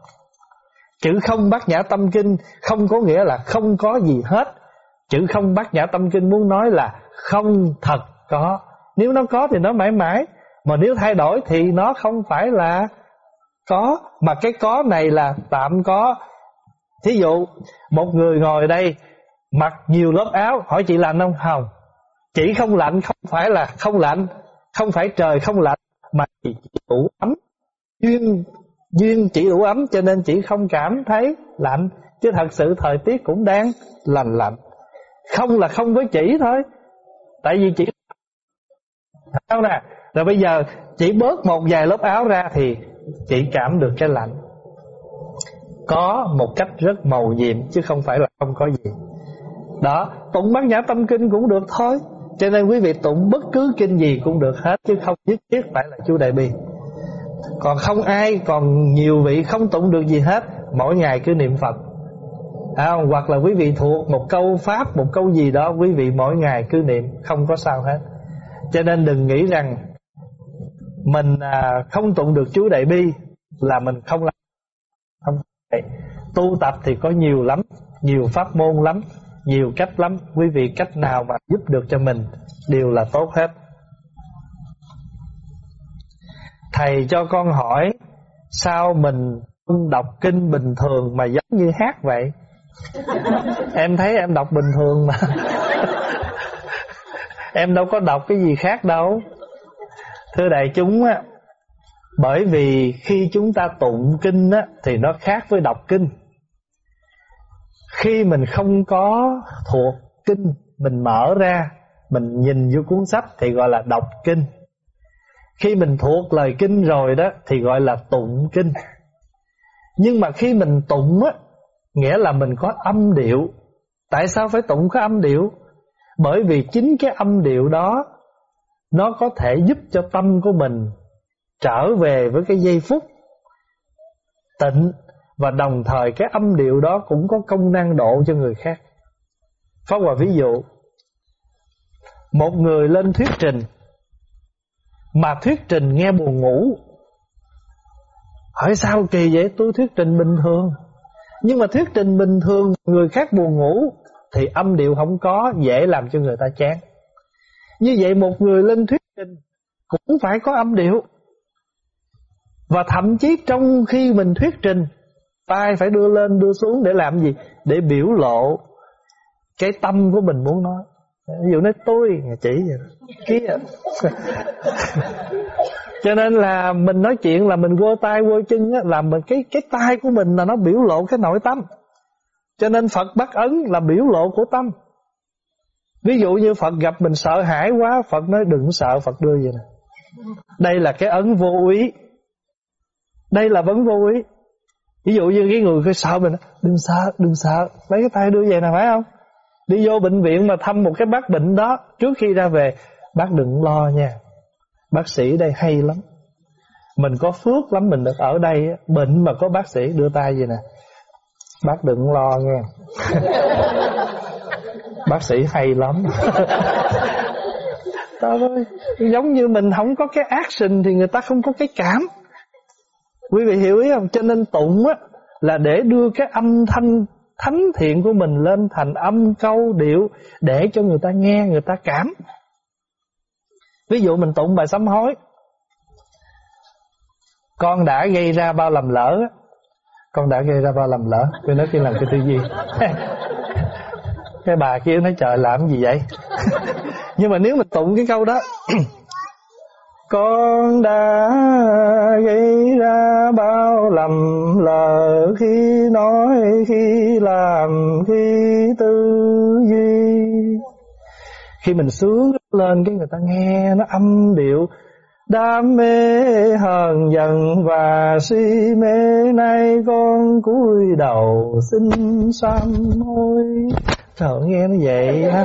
S1: Chữ không bát nhã tâm kinh không có nghĩa là không có gì hết chữ không bát nhã tâm kinh muốn nói là không thật có. Nếu nó có thì nó mãi mãi, mà nếu thay đổi thì nó không phải là có. Mà cái có này là tạm có. Thí dụ, một người ngồi đây mặc nhiều lớp áo, hỏi chị lạnh không? Không. Chỉ không lạnh, không phải là không lạnh, không phải trời không lạnh, mà chỉ đủ ấm. Duyên duyên chỉ đủ ấm cho nên chỉ không cảm thấy lạnh. Chứ thật sự thời tiết cũng đang lành lạnh không là không với chỉ thôi. Tại vì chỉ sao nè? Rồi bây giờ chỉ bớt một vài lớp áo ra thì chỉ cảm được cái lạnh. Có một cách rất màu nhiệm chứ không phải là không có gì. Đó, tụng bát nhã tâm kinh cũng được thôi. Cho nên quý vị tụng bất cứ kinh gì cũng được hết, chứ không nhất thiết phải là chú đại bi. Còn không ai, còn nhiều vị không tụng được gì hết, mỗi ngày cứ niệm phật à, hoặc là quý vị thuộc một câu pháp một câu gì đó quý vị mỗi ngày cứ niệm không có sao hết. Cho nên đừng nghĩ rằng mình à, không tụng được chú đại bi là mình không làm. Không tu tập thì có nhiều lắm nhiều pháp môn lắm nhiều cách lắm. Quý vị cách nào mà giúp được cho mình đều là tốt hết. Thầy cho con hỏi sao mình không đọc kinh bình thường mà giống như hát vậy? em thấy em đọc bình thường mà. Em đâu có đọc cái gì khác đâu. Thưa đại chúng á, bởi vì khi chúng ta tụng kinh á, thì nó khác với đọc kinh. Khi mình không có thuộc kinh, mình mở ra, mình nhìn vô cuốn sách thì gọi là đọc kinh. Khi mình thuộc lời kinh rồi đó, thì gọi là tụng kinh. Nhưng mà khi mình tụng á nghĩa là mình có âm điệu. Tại sao phải tụng có âm điệu? Bởi vì chính cái âm điệu đó, nó có thể giúp cho tâm của mình trở về với cái giây phút tịnh và đồng thời cái âm điệu đó cũng có công năng độ cho người khác. Pháp Hòa ví dụ, Một người lên thuyết trình, Mà thuyết trình nghe buồn ngủ, Hỏi sao kỳ vậy? Tôi thuyết trình bình thường. Nhưng mà thuyết trình bình thường, Người khác buồn ngủ, Thì âm điệu không có, Dễ làm cho người ta chán. Như vậy một người lên thuyết trình Cũng phải có âm điệu. Và thậm chí trong khi mình thuyết trình, tay phải đưa lên, đưa xuống để làm gì? Để biểu lộ cái tâm của mình muốn nói. Ví dụ nói, tôi chỉ vậy kia cho nên là mình nói chuyện là mình quơ tay quơ chân á, là mình cái cái tay của mình là nó biểu lộ cái nội tâm. Cho nên Phật bắt ấn là biểu lộ của tâm. Ví dụ như Phật gặp mình sợ hãi quá Phật nói đừng sợ Phật đưa vậy nè. Đây là cái ấn vô ý. Đây là vấn vô ý. Ví dụ như cái người cái sợ mình đừng sợ đừng sợ. Lấy cái tay đưa về nè phải không? Đi vô bệnh viện mà thăm một cái bác bệnh đó trước khi ra về bác đừng lo nha bác sĩ đây hay lắm mình có phước lắm mình được ở đây bệnh mà có bác sĩ đưa tay vậy nè bác đừng lo nghe bác sĩ hay lắm Trời ơi, giống như mình không có cái action thì người ta không có cái cảm. Quý vị hiểu ý không? Cho nên tụng á là để đưa cái âm thanh thánh thiện của mình lên thành âm câu điệu để cho người ta nghe, người ta cảm. Ví dụ mình tụng bài sám hối. Con đã gây ra bao lầm lỡ Con đã gây ra bao lầm lỡ Tôi nói khi làm cái tư duy Cái bà kia nói trời làm gì vậy Nhưng mà nếu mình tụng cái câu đó Con đã gây ra bao lầm lỡ khi nói, khi làm, khi tư duy. Khi mình sướng lên cái người ta nghe nó âm điệu. Đam mê hờn giận và si mê nay con cúi đầu xin sám hối. Trời nghe nó vậy ha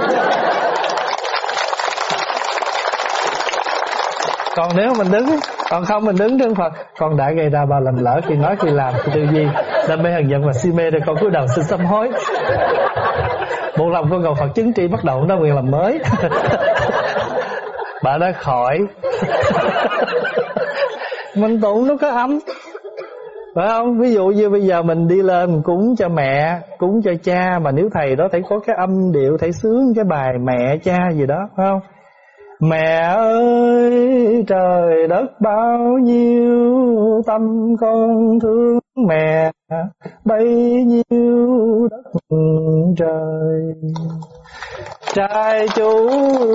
S1: còn nếu mình đứng còn không mình đứng trên Phật, con đã gây ra bao lầm lỡ khi nói khi làm khi tư duy đam mê hờn giận và si mê rồi con cúi đầu xin sám hối. Một lòng con cầu Phật chứng tri bắt đầu nó nguyện làm mới. bà đã khỏi. Mình tụng nó có âm phải không? Ví dụ như bây giờ mình đi lên cúng cho mẹ, cúng cho cha, mà nếu thầy đó thấy có cái âm điệu, thấy sướng cái bài mẹ, cha gì đó, phải không? Mẹ ơi, trời đất bao nhiêu tâm con thương mẹ, bấy nhiêu đất trời. Trai chú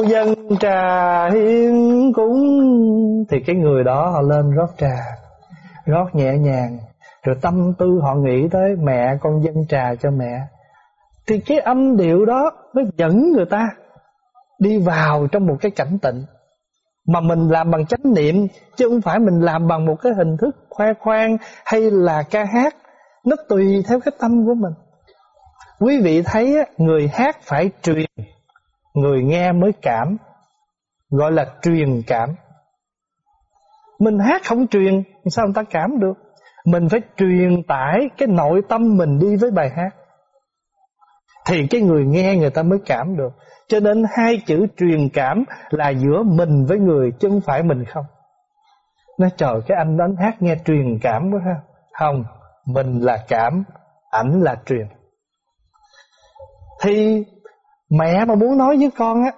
S1: dân trà hiến cúng thì cái người đó họ lên rót trà, rót nhẹ nhàng, rồi tâm tư họ nghĩ tới mẹ, con dân trà cho mẹ. Thì cái âm điệu đó nó dẫn người ta đi vào trong một cái cảnh tịnh. Mà mình làm bằng chánh niệm, chứ không phải mình làm bằng một cái hình thức khoe khoang hay là ca hát. Nó tùy theo cái tâm của mình. Quý vị thấy người hát phải truyền, người nghe mới cảm gọi là truyền cảm. Mình hát không truyền, sao người ta cảm được? Mình phải truyền tải cái nội tâm mình đi với bài hát. Thì cái người nghe người ta mới cảm được. Cho nên hai chữ truyền cảm là giữa mình với người chứ không phải mình không. Nói, trời, cái anh đánh hát nghe truyền cảm quá ha. Không, mình là cảm, ảnh là truyền. Thì mẹ mà muốn nói với con á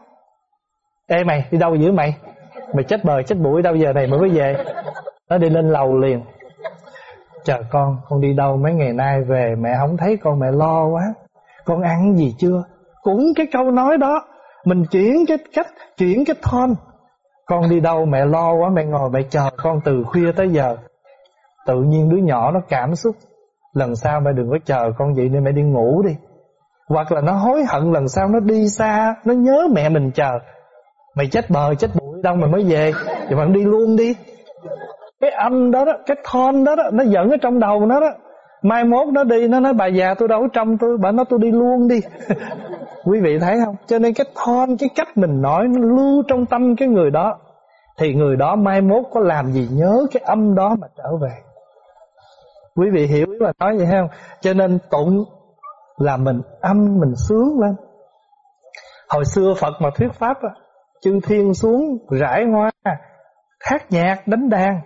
S1: ê, mày, đi đâu dữ mày? Mày chết bờ chết bụi, đâu giờ này mới mới về? Nó đi lên lầu liền. Chờ con con đi đâu mấy ngày nay về? Mẹ không thấy con, mẹ lo quá. Con ăn gì chưa? Cũng cái câu nói đó. Mình chuyển cái cách, chuyển cái thon. Con đi đâu, mẹ lo quá, mẹ ngồi, mẹ chờ con từ khuya tới giờ. Tự nhiên đứa nhỏ nó cảm xúc. Lần sau mẹ đừng có chờ con vậy nên mẹ đi ngủ đi. Hoặc là nó hối hận lần sau nó đi xa, nó nhớ mẹ mình chờ mày chết bờ, chết bụi, đâu mày mới về. Thì bạn đi luôn đi. Cái âm đó đó, cái thon đó đó, nó giận ở trong đầu nó đó. Mai mốt nó đi, nó nói, bà già tôi đâu ở trong tôi, bà nói tôi đi luôn đi. Quý vị thấy không? Cho nên cái thon, cái cách mình nói nó lưu trong tâm cái người đó. Thì người đó mai mốt có làm gì nhớ cái âm đó mà trở về. Quý vị hiểu ý mà nói vậy không? Cho nên tụng là mình âm, mình sướng lên. Hồi xưa phật mà thuyết pháp á chư thiên xuống rải hoa hát nhạc đánh đàn.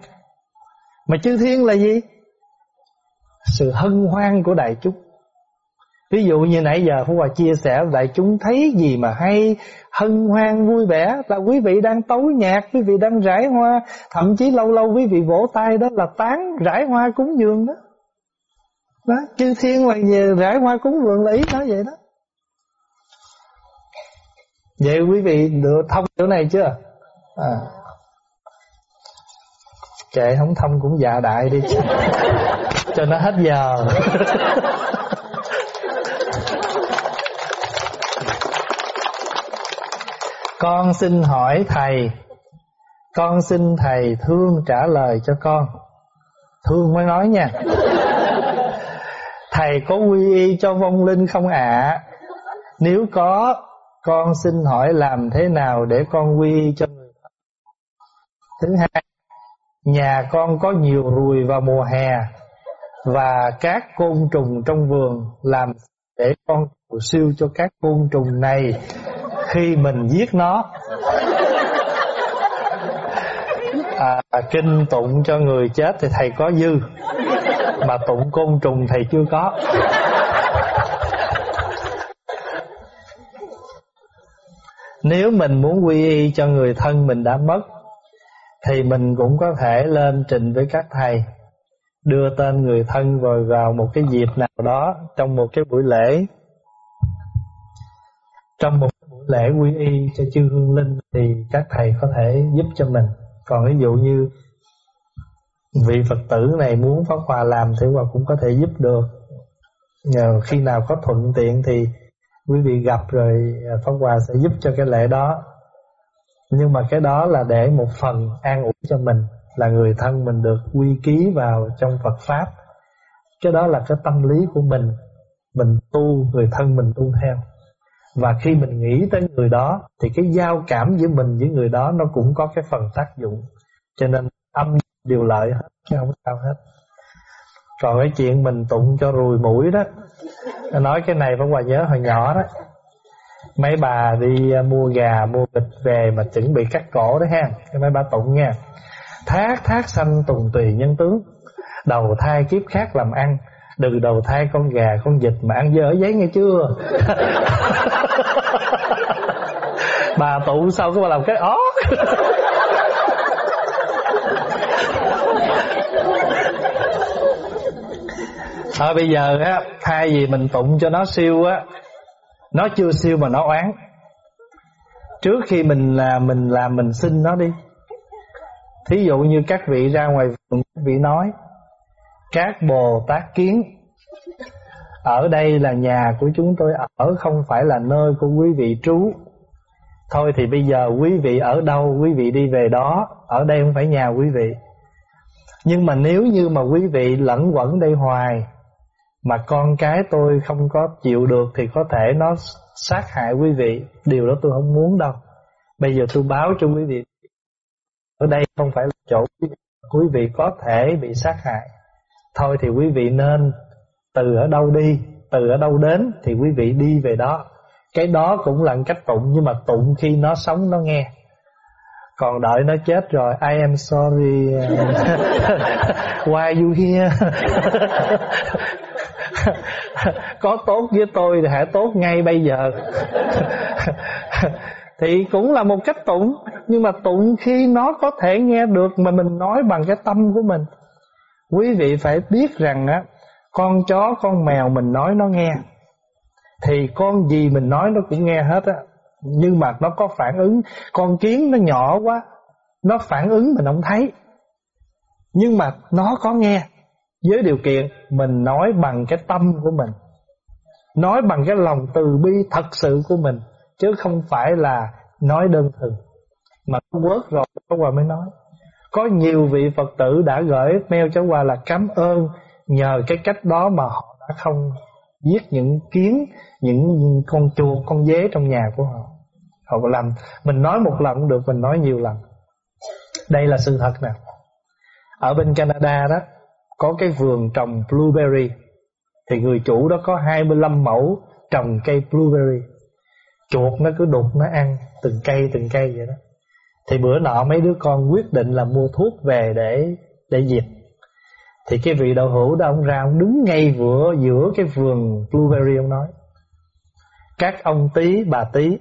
S1: Mà chư thiên là gì? Sự hân hoan của đại chúng. Ví dụ như nãy giờ Phú Hòa chia sẻ, đại chúng thấy gì mà hay, hân hoan vui vẻ, là quý vị đang tấu nhạc, quý vị đang rải hoa. Thậm chí lâu lâu quý vị vỗ tay đó là tán rải hoa cúng dường đó. Đó, chư thiên là về rải hoa cúng vườn là ý nói vậy đó vậy quý vị được thông chỗ này chưa? À. kệ không thông cũng dạ đại đi. Cho nó hết giờ. Con xin hỏi thầy. Con xin thầy thương trả lời cho con. Thương mới nói nha. Thầy có quy y cho vong linh không ạ? Nếu có con xin hỏi làm thế nào để con quy cho người thứ hai nhà con có nhiều ruồi vào mùa hè và các côn trùng trong vườn làm để con cầu siêu cho các côn trùng này khi mình giết nó. À, kinh tụng cho người chết thì thầy có dư mà tụng côn trùng thầy chưa có. Nếu mình muốn quy y cho người thân mình đã mất, thì mình cũng có thể lên trình với các thầy, đưa tên người thân vào vào một cái dịp nào đó trong một cái buổi lễ. Trong một buổi lễ quy y cho chư hương linh thì các thầy có thể giúp cho mình. Còn ví dụ như vị Phật tử này muốn Pháp Hòa làm thì Hòa cũng có thể giúp được. Nhờ khi nào có thuận tiện thì quý vị gặp rồi à, Pháp Hòa sẽ giúp cho cái lễ đó. Nhưng mà cái đó là để một phần an ủi cho mình, là người thân mình được quy ký vào trong Phật Pháp. Cái đó là cái tâm lý của mình mình tu, người thân mình tu theo. Và khi mình nghĩ tới người đó, thì cái giao cảm giữa mình với người đó nó cũng có cái phần tác dụng. Cho nên âm điều lợi hết, chứ không sao hết còn cái chuyện mình tụng cho rùi mũi đó. Nói cái này vẫn qua nhớ hồi nhỏ đó. Mấy bà đi à, mua gà, mua vịt về mà chuẩn bị cắt cổ đó ha. Cái mấy bà tụng nha. Thác thác sanh tùng tùy nhân tướng. Đầu thai kiếp khác làm ăn. Đừng đầu thai con gà, con vịt mà ăn dở giấy nghe chưa? Bà tụ sau cái bà làm cái ó Thôi bây giờ á, Thay vì mình tụng cho nó siêu á, Nó chưa siêu mà nó oán. Trước khi mình làm Mình làm mình xin nó đi. Thí dụ như các vị ra ngoài vườn, Các vị nói, Các Bồ Tát Kiến, Ở đây là nhà của chúng tôi, ở Không phải là nơi của quý vị trú. Thôi thì bây giờ quý vị ở đâu, Quý vị đi về đó. Ở đây không phải nhà quý vị. Nhưng mà nếu như mà quý vị lẫn quẩn đây hoài mà con cái tôi không có chịu được thì có thể nó sát hại quý vị. Điều đó tôi không muốn đâu. Bây giờ tôi báo cho quý vị. Ở đây không phải là chỗ quý vị có thể bị sát hại. Thôi thì quý vị nên từ ở đâu đi, từ ở đâu đến thì quý vị đi về đó. Cái đó cũng là cách tụng, nhưng mà tụng khi nó sống nó nghe. Còn đợi nó chết rồi, I am sorry. Why you here? có tốt với tôi thì hãy tốt ngay bây giờ. Thì cũng là một cách tụng, nhưng mà tụng khi nó có thể nghe được mà mình nói bằng cái tâm của mình. Quý vị phải biết rằng á, con chó, con mèo mình nói nó nghe. Thì con gì mình nói nó cũng nghe hết á. Nhưng mà nó có phản ứng. Con kiến nó nhỏ quá, nó phản ứng mình không thấy. Nhưng mà nó có nghe với điều kiện mình nói bằng cái tâm của mình, nói bằng cái lòng từ bi thật sự của mình, chứ không phải là nói đơn thuần. Mà nó quớt rồi Cháu Hòa mới nói. Có nhiều vị Phật tử đã gửi mail cho Hòa là cảm ơn nhờ cái cách đó mà họ đã không giết những kiến, những con chuột con dế trong nhà của họ. Họ làm, mình nói một lần cũng được, mình nói nhiều lần. Đây là sự thật nè. Ở bên Canada đó có cái vườn trồng blueberry, thì người chủ đó có 25 mẫu trồng cây blueberry. Chuột nó cứ đục nó ăn, từng cây từng cây vậy đó. Thì bữa nọ mấy đứa con quyết định là mua thuốc về để để diệt thì cái vị đậu hữu đó, ông ra ông đứng ngay giữa giữa cái vườn blueberry, ông nói, các ông tí bà tí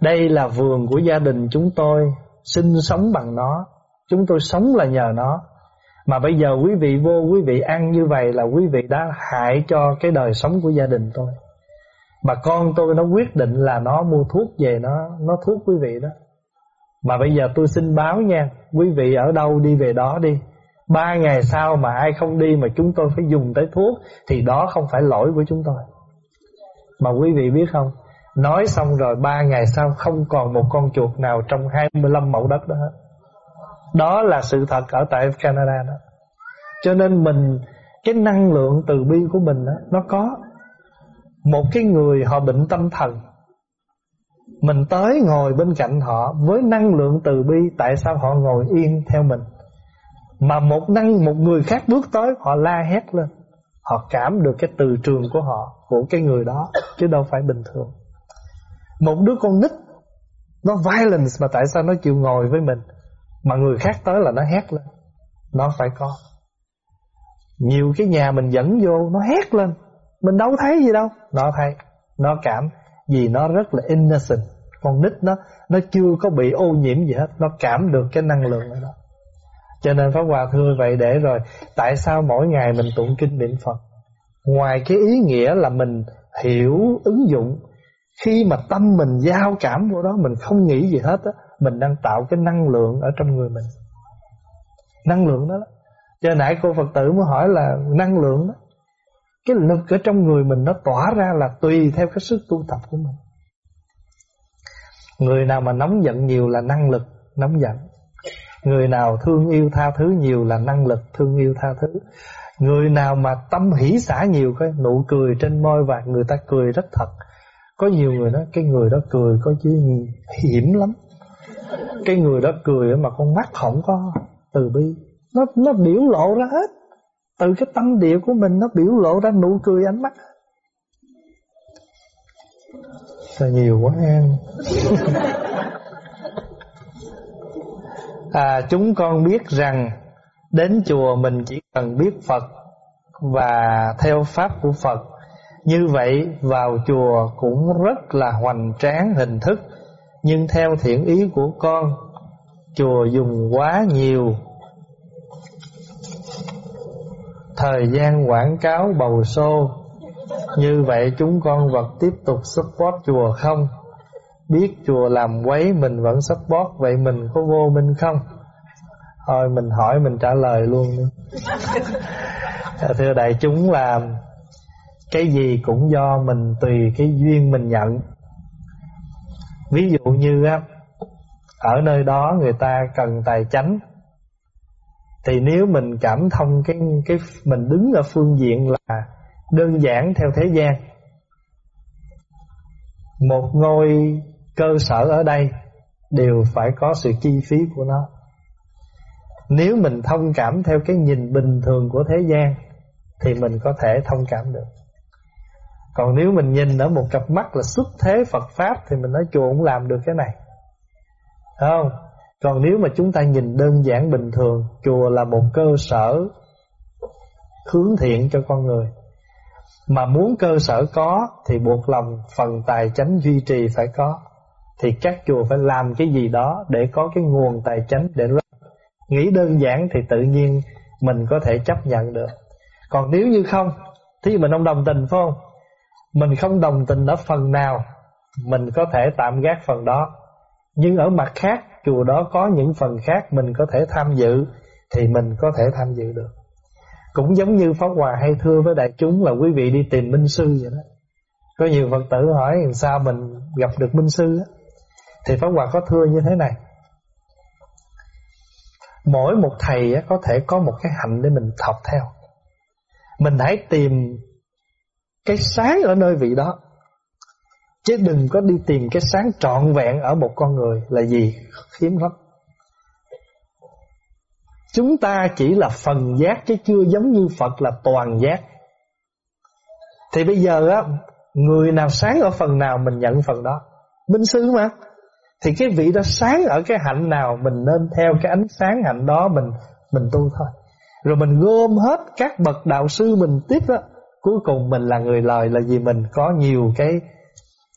S1: đây là vườn của gia đình chúng tôi, sinh sống bằng nó. Chúng tôi sống là nhờ nó. Mà bây giờ quý vị vô, quý vị ăn như vậy là quý vị đã hại cho cái đời sống của gia đình tôi. Mà con tôi nó quyết định là nó mua thuốc về nó nó thuốc quý vị đó. Mà bây giờ tôi xin báo nha, Quý vị ở đâu đi về đó đi. Ba ngày sau mà ai không đi mà chúng tôi phải dùng tới thuốc, Thì đó không phải lỗi của chúng tôi. Mà quý vị biết không, Nói xong rồi ba ngày sau không còn một con chuột nào trong 25 mẫu đất đó hết. Đó là sự thật ở tại Canada đó. Cho nên mình Cái năng lượng từ bi của mình đó, Nó có. Một cái người họ bệnh tâm thần Mình tới ngồi bên cạnh họ Với năng lượng từ bi Tại sao họ ngồi yên theo mình? Mà một năng một người khác bước tới Họ la hét lên. Họ cảm được cái từ trường của họ Của cái người đó Chứ đâu phải bình thường. Một đứa con nít Nó violence mà tại sao nó chịu ngồi với mình? Mà người khác tới là nó hét lên. Nó phải có. Nhiều cái nhà mình dẫn vô, Nó hét lên. Mình đâu thấy gì đâu. Nó thấy. Nó cảm Vì nó rất là innocent. Con nít nó Nó chưa có bị ô nhiễm gì hết. Nó cảm được cái năng lượng đó. Cho nên Pháp Hòa thưa vậy để rồi, Tại sao mỗi ngày mình tụng kinh niệm Phật? Ngoài cái ý nghĩa là mình hiểu ứng dụng, khi mà tâm mình giao cảm vô đó, Mình không nghĩ gì hết á mình đang tạo cái năng lượng ở trong người mình. Năng lượng đó. Cho nãy cô Phật tử mới hỏi là Năng lượng đó, Cái lực ở trong người mình nó tỏa ra là Tùy theo cái sức tu tập của mình. Người nào mà nóng giận nhiều là năng lực Nóng giận. Người nào thương yêu tha thứ nhiều là năng lực Thương yêu tha thứ. Người nào mà tâm hỷ xả nhiều, cái nụ cười trên môi và người ta cười rất thật. Có nhiều người nói, cái người đó cười có chứ hiểm lắm cái người đó cười mà con mắt không có từ bi. Nó nó biểu lộ ra hết. Từ cái tâm địa của mình nó biểu lộ ra nụ cười ánh mắt. Là nhiều quá em à, Chúng con biết rằng Đến chùa mình chỉ cần biết Phật Và theo Pháp của Phật. Như vậy vào chùa cũng rất là hoành tráng hình thức. Nhưng theo thiện ý của con, Chùa dùng quá nhiều. Thời gian quảng cáo bầu xô, Như vậy chúng con vật tiếp tục support chùa không? Biết chùa làm quấy mình vẫn support, Vậy mình có vô minh không? Thôi, mình hỏi, mình trả lời luôn Thưa đại chúng, là cái gì cũng do mình tùy cái duyên mình nhận ví dụ như á, ở nơi đó người ta cần tài chánh. Thì nếu mình cảm thông cái cái, mình đứng ở phương diện là đơn giản theo thế gian, một ngôi cơ sở ở đây đều phải có sự chi phí của nó. Nếu mình thông cảm theo cái nhìn bình thường của thế gian, thì mình có thể thông cảm được còn nếu mình nhìn ở một cặp mắt là xuất thế Phật Pháp Thì mình nói chùa cũng làm được cái này. Không? Còn nếu mà chúng ta nhìn đơn giản bình thường, Chùa là một cơ sở Hướng thiện cho con người. Mà muốn cơ sở có Thì buộc lòng phần tài chánh duy trì phải có. Thì các chùa phải làm cái gì đó Để có cái nguồn tài chánh để ra Nghĩ đơn giản thì tự nhiên Mình có thể chấp nhận được. Còn nếu như không Thì mình không đồng tình, phải không? Mình không đồng tình ở phần nào. Mình có thể tạm gác phần đó. Nhưng ở mặt khác Chùa đó có những phần khác Mình có thể tham dự, Thì mình có thể tham dự được. Cũng giống như Pháp Hòa hay thưa với đại chúng Là quý vị đi tìm minh sư vậy đó. Có nhiều Phật tử hỏi, làm sao mình gặp được minh sư đó. Thì Pháp Hòa có thưa như thế này. Mỗi một thầy có thể có một cái hạnh để mình học theo. Mình hãy tìm cái sáng ở nơi vị đó. Chứ đừng có đi tìm cái sáng trọn vẹn ở một con người là gì, hiếm lắm. Chúng ta chỉ là phần giác chứ chưa giống như Phật là toàn giác. Thì bây giờ á, người nào sáng ở phần nào mình nhận phần đó. Minh sư mà. Thì cái vị đó sáng ở cái hạnh nào mình nên theo cái ánh sáng hạnh đó mình mình tu thôi. Rồi mình gom hết các bậc đạo sư mình tiếp á Cuối cùng mình là người lời là vì mình có nhiều cái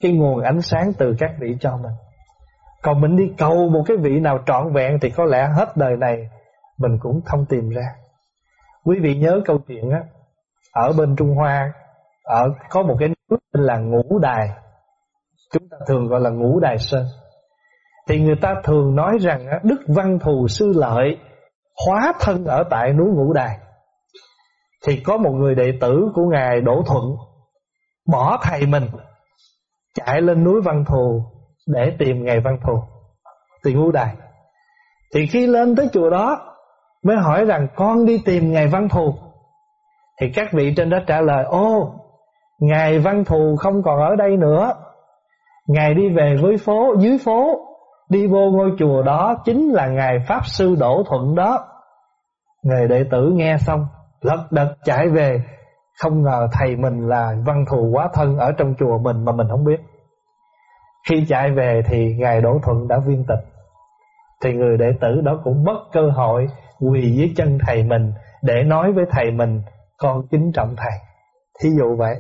S1: cái nguồn ánh sáng từ các vị cho mình. Còn mình đi cầu một cái vị nào trọn vẹn thì có lẽ hết đời này mình cũng không tìm ra. Quý vị nhớ câu chuyện á Ở bên Trung Hoa ở Có một cái nước tên là Ngũ Đài Chúng ta thường gọi là Ngũ Đài Sơn Thì người ta thường nói rằng á, Đức Văn Thù Sư Lợi Hóa thân ở tại núi Ngũ Đài thì có một người đệ tử của Ngài Đỗ Thuận Bỏ thầy mình, Chạy lên núi Văn Thù Để tìm Ngài Văn Thù, tìm Ngũ Đài. Thì khi lên tới chùa đó, Mới hỏi rằng, con đi tìm Ngài Văn Thù. Thì các vị trên đó trả lời, Ô, Ngài Văn Thù không còn ở đây nữa. Ngài đi về với phố, dưới phố, Đi vô ngôi chùa đó, Chính là Ngài Pháp Sư Đỗ Thuận đó. Người đệ tử nghe xong Lật đật chạy về. Không ngờ thầy mình là văn thù quá thân Ở trong chùa mình mà mình không biết. Khi chạy về thì Ngài Đỗ Thuận đã viên tịch. Thì người đệ tử đó cũng mất cơ hội quỳ dưới chân thầy mình để nói với thầy mình con kính trọng thầy. Thí dụ vậy.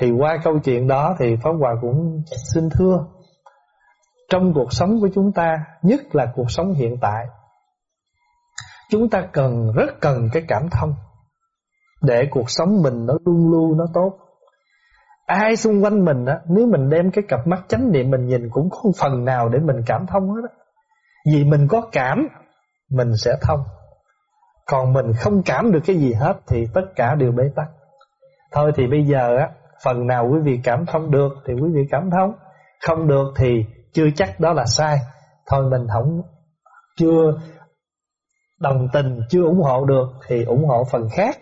S1: Thì qua câu chuyện đó thì Pháp Hòa cũng xin thưa. Trong cuộc sống của chúng ta, nhất là cuộc sống hiện tại, chúng ta cần rất cần cái cảm thông để cuộc sống mình nó luôn luôn nó tốt. Ai xung quanh mình á, nếu mình đem cái cặp mắt chánh niệm mình nhìn cũng không phần nào để mình cảm thông hết á. Vì mình có cảm, mình sẽ thông. Còn mình không cảm được cái gì hết Thì tất cả đều bế tắc Thôi thì bây giờ á Phần nào quý vị cảm thông được Thì quý vị cảm thông Không được thì chưa chắc đó là sai Thôi mình không Chưa đồng tình Chưa ủng hộ được Thì ủng hộ phần khác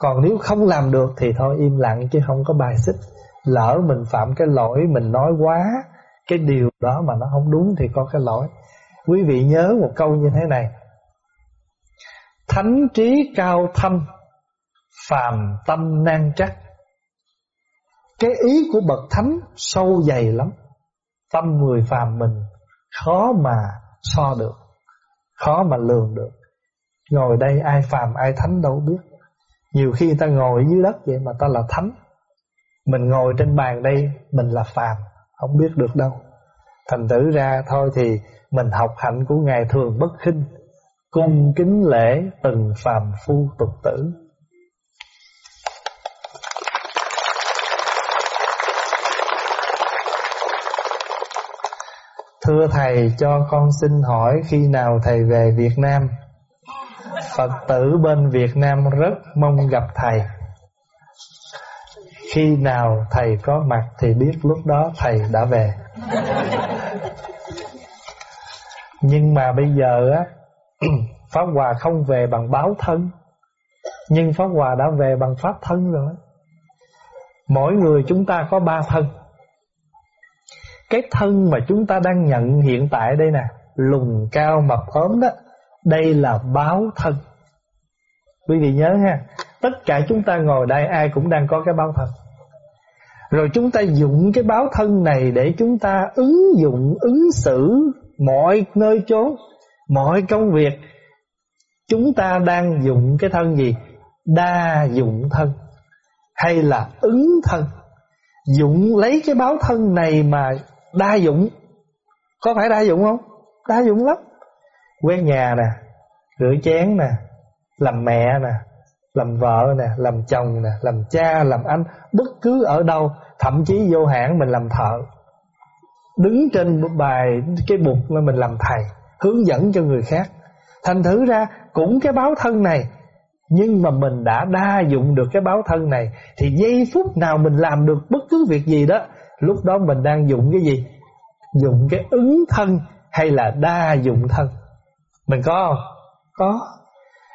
S1: còn nếu không làm được Thì thôi, im lặng chứ không có bài xích. Lỡ mình phạm cái lỗi, Mình nói quá Cái điều đó mà nó không đúng Thì có cái lỗi. Quý vị nhớ một câu như thế này. Thánh trí cao thâm, Phàm tâm nan trắc. Cái ý của bậc thánh sâu dày lắm. Tâm người phàm mình Khó mà so được, Khó mà lường được. Ngồi đây ai phàm ai thánh đâu biết. Nhiều khi ta ngồi dưới đất vậy mà ta là thánh. Mình ngồi trên bàn đây, Mình là phàm, Không biết được đâu. Thành tử ra thôi thì Mình học hạnh của Ngài thường bất khinh, cung kính lễ từng phàm phu tục tử. Thưa thầy, cho con xin hỏi khi nào thầy về Việt Nam? Phật tử bên Việt Nam rất mong gặp thầy. Khi nào thầy có mặt thì biết lúc đó thầy đã về. Nhưng mà bây giờ á, Pháp Hòa không về bằng báo thân. Nhưng Pháp Hòa đã về bằng Pháp thân rồi. Mỗi người chúng ta có ba thân. Cái thân mà chúng ta đang nhận hiện tại đây nè, Lùng cao mập ốm đó đây là báo thân. Quý vị nhớ ha Tất cả chúng ta ngồi đây ai cũng đang có cái báo thân. Rồi chúng ta dụng cái báo thân này Để chúng ta ứng dụng, ứng xử Mọi nơi chốn Mọi công việc. Chúng ta đang dụng cái thân gì? Đa dụng thân Hay là ứng thân. Dụng lấy cái báo thân này mà đa dụng. Có phải đa dụng không? Đa dụng lắm. Quét nhà nè, Rửa chén nè, Làm mẹ nè, Làm vợ nè, Làm chồng nè, Làm cha, Làm anh, Bất cứ ở đâu, Thậm chí vô hãng mình làm thợ. Đứng trên bài, Cái bục mình làm thầy, Hướng dẫn cho người khác. Thành thử ra, cũng cái báo thân này, Nhưng mà mình đã đa dụng được cái báo thân này, Thì giây phút nào mình làm được bất cứ việc gì đó, Lúc đó mình đang dụng cái gì? Dụng cái ứng thân hay là đa dụng thân? Mình có không? Có.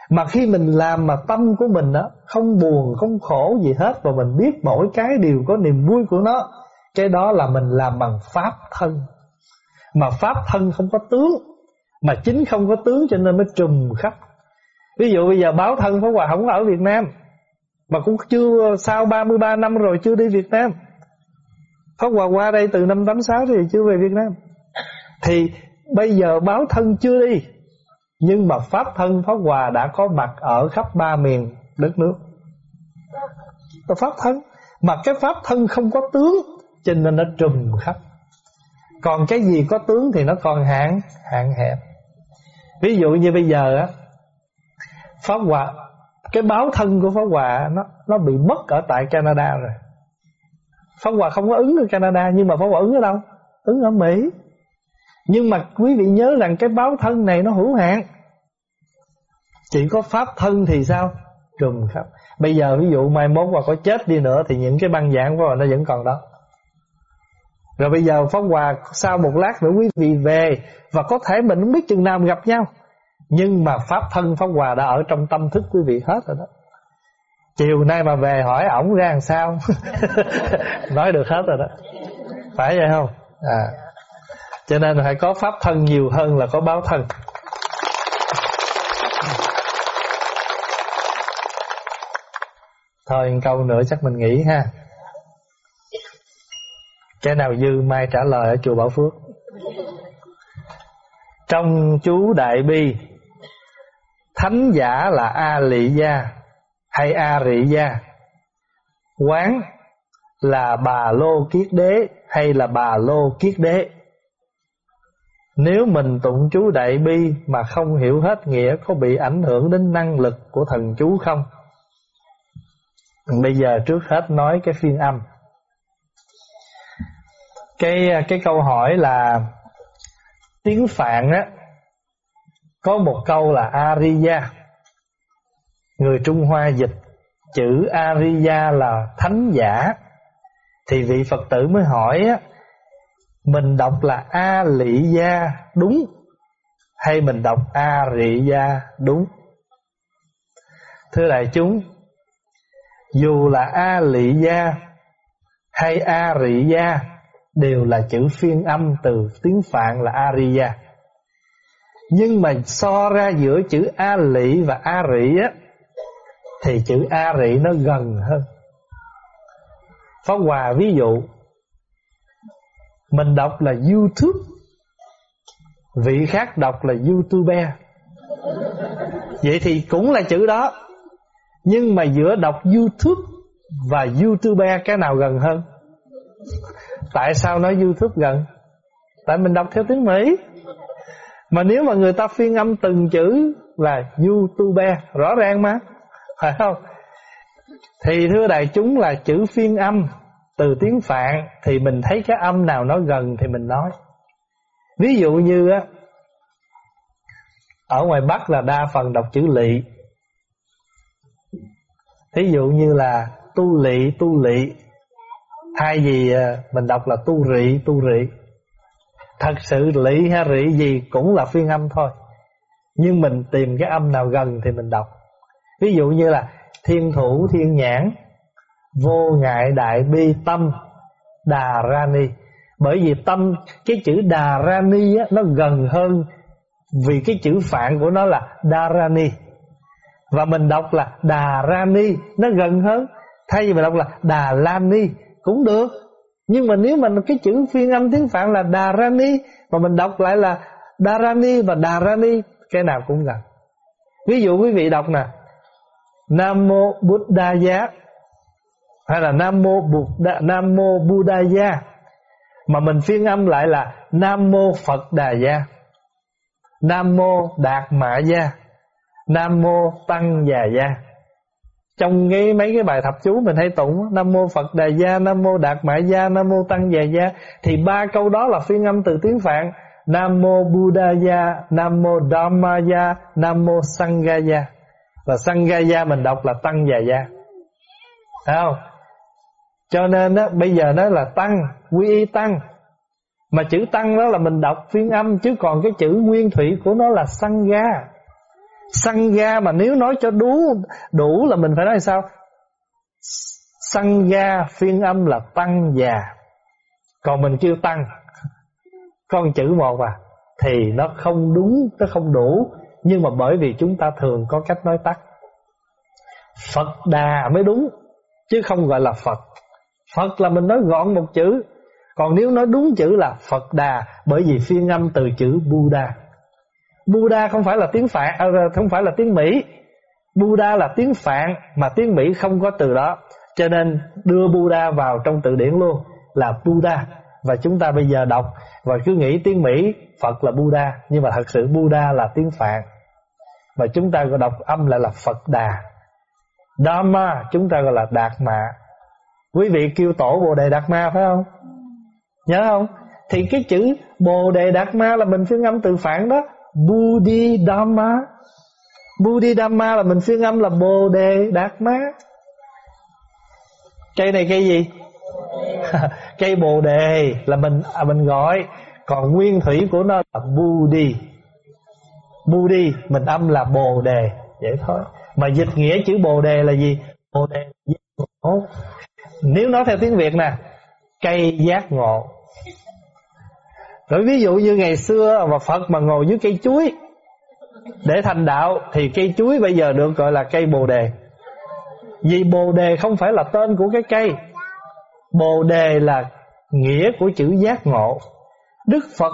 S1: Mà khi mình làm mà tâm của mình đó Không buồn, không khổ gì hết Và mình biết mỗi cái đều có niềm vui của nó Cái đó là mình làm bằng pháp thân. Mà pháp thân không có tướng mà chính không có tướng cho nên mới trùm khắp. Ví dụ bây giờ báo thân Pháp Hòa không ở Việt Nam Mà cũng chưa Sau 33 năm rồi chưa đi Việt Nam. Pháp Hòa qua đây từ năm 86 Thì chưa về Việt Nam. Thì bây giờ báo thân chưa đi nhưng mà Pháp thân Pháp Hòa đã có mặt Ở khắp ba miền đất nước. Pháp thân, Mà cái Pháp thân không có tướng, Cho nên nó trùm khắp. Còn cái gì có tướng thì nó còn hạn Hạn hẹp. Ví dụ như bây giờ á, Pháp Hòa, cái báo thân của Pháp Hòa nó nó bị mất ở tại Canada rồi. Pháp Hòa không có ứng ở Canada, nhưng mà Pháp Hòa ứng ở đâu? Ứng ở Mỹ nhưng mà quý vị nhớ rằng cái báo thân này nó hữu hạn. Chỉ có pháp thân thì sao? Trùm khắp. Bây giờ ví dụ mai mốt mà có chết đi nữa thì những cái băng giảng của nó vẫn còn đó. Rồi bây giờ Pháp Hòa sau một lát nữa quý vị về Và có thể mình không biết chừng nào gặp nhau. Nhưng mà Pháp thân Pháp Hòa đã ở trong tâm thức quý vị hết rồi đó. Chiều nay mà về hỏi ổng ra làm sao? Nói được hết rồi đó. Phải vậy không? À. Cho nên phải có Pháp thân nhiều hơn là có báo thân. Thôi câu nữa chắc mình nghỉ ha. Cái nào dư mai trả lời ở chùa Bảo Phước. Trong chú Đại Bi, Thánh giả là A Lị Gia Hay A Rị Gia? Quán là bà Lô Kiết Đế Hay là bà Lô Kiết Đế? Nếu mình tụng chú Đại Bi Mà không hiểu hết nghĩa, Có bị ảnh hưởng đến năng lực của thần chú không? Bây giờ trước hết nói cái phiên âm. Cái cái câu hỏi là, tiếng Phạn á, có một câu là Ariya. Người Trung Hoa dịch chữ Ariya là thánh giả. Thì vị Phật tử mới hỏi á mình đọc là A Lị Gia, đúng hay mình đọc A Rị Gia, đúng thưa đại chúng, dù là A Lị Gia hay A Rị Gia, đều là chữ phiên âm từ tiếng Phạn là Ariya. Nhưng mà so ra giữa chữ A Lị và A Rị á, thì chữ A Rị nó gần hơn. Pháp Hòa ví dụ mình đọc là YouTube. Vị khác đọc là YouTube, Vậy thì cũng là chữ đó. Nhưng mà giữa đọc YouTube và YouTube cái nào gần hơn? Tại sao nói YouTube gần? Tại mình đọc theo tiếng Mỹ. Mà nếu mà người ta phiên âm từng chữ Là YouTube Rõ ràng mà. Phải không? Thì thưa đại chúng là chữ phiên âm. Từ tiếng Phạn Thì mình thấy cái âm nào nó gần Thì mình nói. Ví dụ như á, Ở ngoài Bắc là đa phần đọc chữ lị. Thí dụ như là tu lị tu lị. Thay vì à, mình đọc là tu rị tu rị. Thật sự lị hay rị gì cũng là phiên âm thôi. Nhưng mình tìm cái âm nào gần thì mình đọc. Ví dụ như là Thiên thủ, thiên nhãn. Vô ngại đại bi tâm Đà ra ni. Bởi vì tâm Cái chữ đà ra ni á, nó gần hơn Vì cái chữ phạn của nó là đà ra ni. Và mình đọc là đà ra ni Nó gần hơn. Thay vì mình đọc là đà la ni cũng được. Nhưng mà nếu mà cái chữ phiên âm tiếng Phạn là đà ra ni mà mình đọc lại là đà ra ni và đà ra ni cái nào cũng gần. Ví dụ quý vị đọc nè. Nam mô bút đà giá hay là Nam mô Buddha, Nam mô Buddhaya mà mình phiên âm lại là Nam mô Phật Đà Gia Nam mô Đạt Mã Gia Nam mô Tăng Già Gia trong cái mấy cái bài thập chú mình hay tụng nam mô phật đà gia nam mô đạt mã gia nam mô tăng già gia thì ba câu đó là phiên âm từ tiếng phạn nam mô buddha gia nam mô dhamma gia nam mô sangha gia và sangha gia mình đọc là tăng già gia Thấy không cho nên á bây giờ nó là tăng quy y tăng mà chữ tăng đó là mình đọc phiên âm chứ còn cái chữ nguyên thủy của nó là săn ga. Săn ga mà nếu nói cho đủ đủ là mình phải nói sao? Săn ga phiên âm là tăng già. Còn mình kêu tăng con chữ một à thì nó không đúng, nó không đủ, nhưng mà bởi vì chúng ta thường có cách nói tắt. Phật Đà mới đúng, chứ không gọi là Phật. Phật là mình nói gọn một chữ, còn nếu nói đúng chữ là Phật Đà bởi vì phiên âm từ chữ Buddha. Buddha không phải là tiếng Phạn à, không phải là tiếng Mỹ. Buddha là tiếng Phạn mà tiếng Mỹ không có từ đó. Cho nên đưa Buddha vào trong từ điển luôn là Buddha và chúng ta bây giờ đọc và cứ nghĩ tiếng Mỹ Phật là Buddha nhưng mà thật sự Buddha là tiếng Phạn. Và chúng ta gọi đọc âm lại là Phật Đà. Dharma chúng ta gọi là Đạt Mạ Quý vị kêu tổ Bồ Đề Đạt Ma phải không? Nhớ không? Thì cái chữ Bồ Đề Đạt Ma là mình phiên âm từ phản đó. Buddhi Dhamma Dhamma là mình phiên âm là Bồ Đề Đạt Ma. Cây này cây gì? Cây Bồ Đề là mình à, mình gọi. Còn nguyên thủy của nó là Buddhi Buddhi mình âm là Bồ Đề. Vậy thôi. Mà dịch nghĩa chữ Bồ Đề là gì? Bồ Đề là nếu nói theo tiếng Việt nè, Cây giác ngộ. Rồi ví dụ như ngày xưa Mà Phật mà ngồi dưới cây chuối, Để thành đạo Thì cây chuối bây giờ được gọi là cây Bồ Đề. Vì Bồ Đề không phải là tên của cái cây, Bồ Đề là nghĩa của chữ giác ngộ. Đức Phật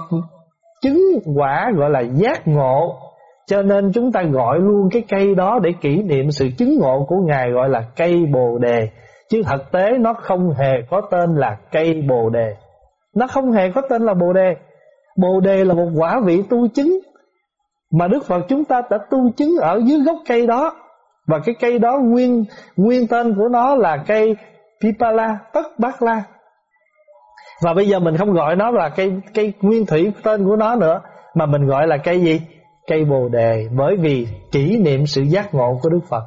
S1: chứng quả gọi là giác ngộ, cho nên chúng ta gọi luôn cái cây đó để kỷ niệm sự chứng ngộ của Ngài gọi là cây Bồ Đề. Chứ thực tế nó không hề có tên là cây Bồ Đề. Nó không hề có tên là Bồ Đề. Bồ Đề là một quả vị tu chứng mà Đức Phật chúng ta đã tu chứng ở dưới gốc cây đó. Và cái cây đó nguyên nguyên tên của nó là cây Pipala, Tất Bát La. Và bây giờ mình không gọi nó là cây cây nguyên thủy tên của nó nữa mà mình gọi là cây gì? cây bồ đề bởi vì kỷ niệm sự giác ngộ của Đức Phật.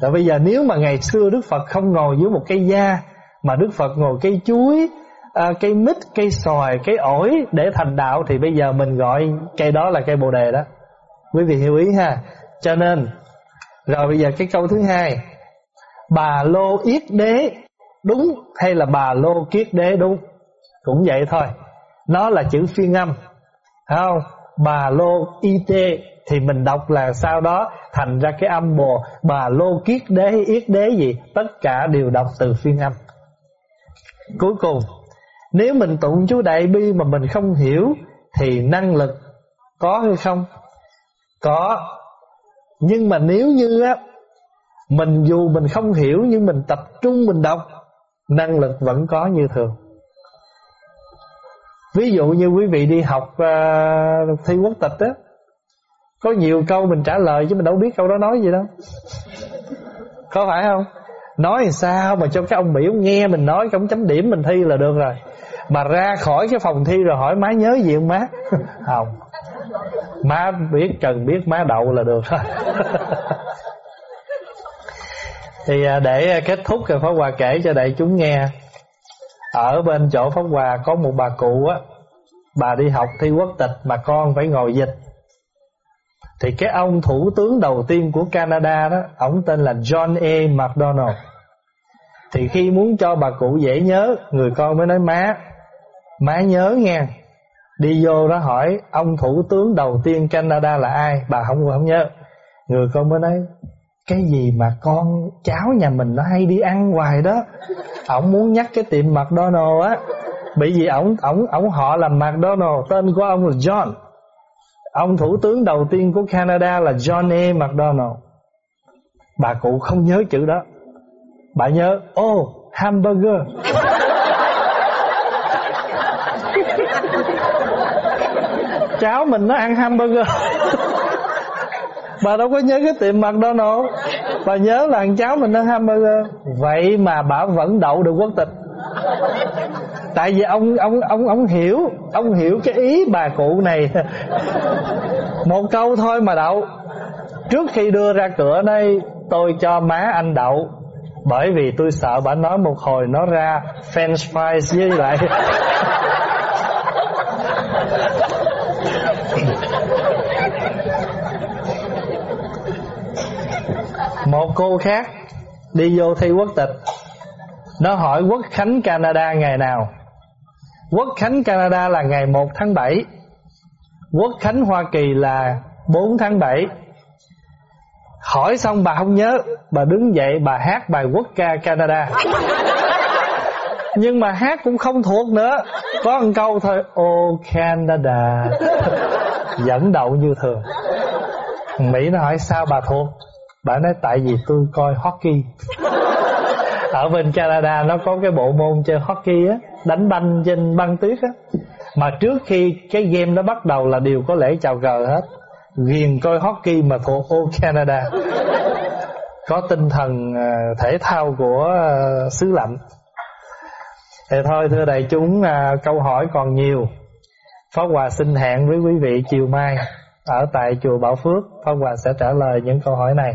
S1: Tại bây giờ nếu mà ngày xưa Đức Phật không ngồi dưới một cây da mà Đức Phật ngồi cây chuối, à, cây mít, cây xoài, cây ổi để thành đạo thì bây giờ mình gọi cây đó là cây bồ đề đó. Quý vị hiểu ý ha. Cho nên rồi bây giờ cái câu thứ hai. Bà lô yết đế Đúng hay là bà lô kiết đế đúng? Cũng vậy thôi. Nó là chữ phiên âm. Không? Bà lô y tê thì mình đọc là sau đó thành ra cái âm bồ bà lô kiết đế yết đế gì tất cả đều đọc từ phiên âm. Cuối cùng nếu mình tụng chú đại bi mà mình không hiểu thì năng lực có hay không? Có. Nhưng mà nếu như á mình dù mình không hiểu nhưng mình tập trung mình đọc năng lực vẫn có như thường. Ví dụ như quý vị đi học uh, thi quốc tịch á có nhiều câu mình trả lời chứ mình đâu biết câu đó nói gì đâu. Có phải không? Nói sao mà cho cái ông Mỹ nghe mình nói Ông chấm điểm mình thi là được rồi. Mà ra khỏi cái phòng thi rồi hỏi má nhớ gì không má? Không. Má biết, cần biết má đậu là được rồi. Thì à, để à, kết thúc rồi Pháp Hòa kể cho đại chúng nghe. Ở bên chỗ Pháp Hòa có một bà cụ á, Bà đi học thi quốc tịch mà con phải ngồi dịch. Thì cái ông thủ tướng đầu tiên của Canada đó, Ông tên là John A. MacDonald. Thì khi muốn cho bà cụ dễ nhớ, Người con mới nói, má Má nhớ nghe Đi vô đó hỏi, Ông thủ tướng đầu tiên Canada là ai? Bà không không nhớ. Người con mới nói, cái gì mà con cháu nhà mình nó hay đi ăn hoài đó? Ổng muốn nhắc cái tiệm McDonald á. Bởi vì ổng ổng ổng họ là McDonald tên của ông là John ông thủ tướng đầu tiên của Canada là John A. McDonald. Bà cụ không nhớ chữ đó. Bà nhớ ô oh, hamburger. Cháu mình nó ăn hamburger. Bà đâu có nhớ cái tiệm McDonald. Bà nhớ là thằng cháu mình ăn hamburger. Vậy mà bà vẫn đậu được quốc tịch. Tại vì ông ông ông ông hiểu Ông hiểu cái ý bà cụ này. Một câu thôi mà đậu. Trước khi đưa ra cửa đây, Tôi cho má anh đậu. Bởi vì tôi sợ bà nói một hồi Nó ra French fries với lại Một cô khác Đi vô thi quốc tịch. Nó hỏi quốc khánh Canada ngày nào? Quốc khánh, Canada là ngày 1 tháng 7 Quốc khánh, Hoa Kỳ là 4 tháng 7 Hỏi xong bà không nhớ, Bà đứng dậy, bà hát bài quốc ca Canada. Nhưng mà hát cũng không thuộc nữa. Có một câu thôi Oh Canada, Dẫn đậu như thường. Mỹ nó hỏi, sao bà thuộc? Bà nói, tại vì tôi coi hockey. Ở bên Canada nó có cái bộ môn chơi hockey á, Đánh banh trên băng tuyết á. Mà trước khi cái game đó bắt đầu là đều có lễ chào cờ hết. Ghiền coi hockey mà thuộc ô Canada. Có tinh thần ờ, thể thao của ờ, xứ lạnh. Thì thôi, thưa đại chúng ờ, câu hỏi còn nhiều. Pháp Hòa xin hẹn với quý vị chiều mai ở tại chùa Bảo Phước. Pháp Hòa sẽ trả lời những câu hỏi này.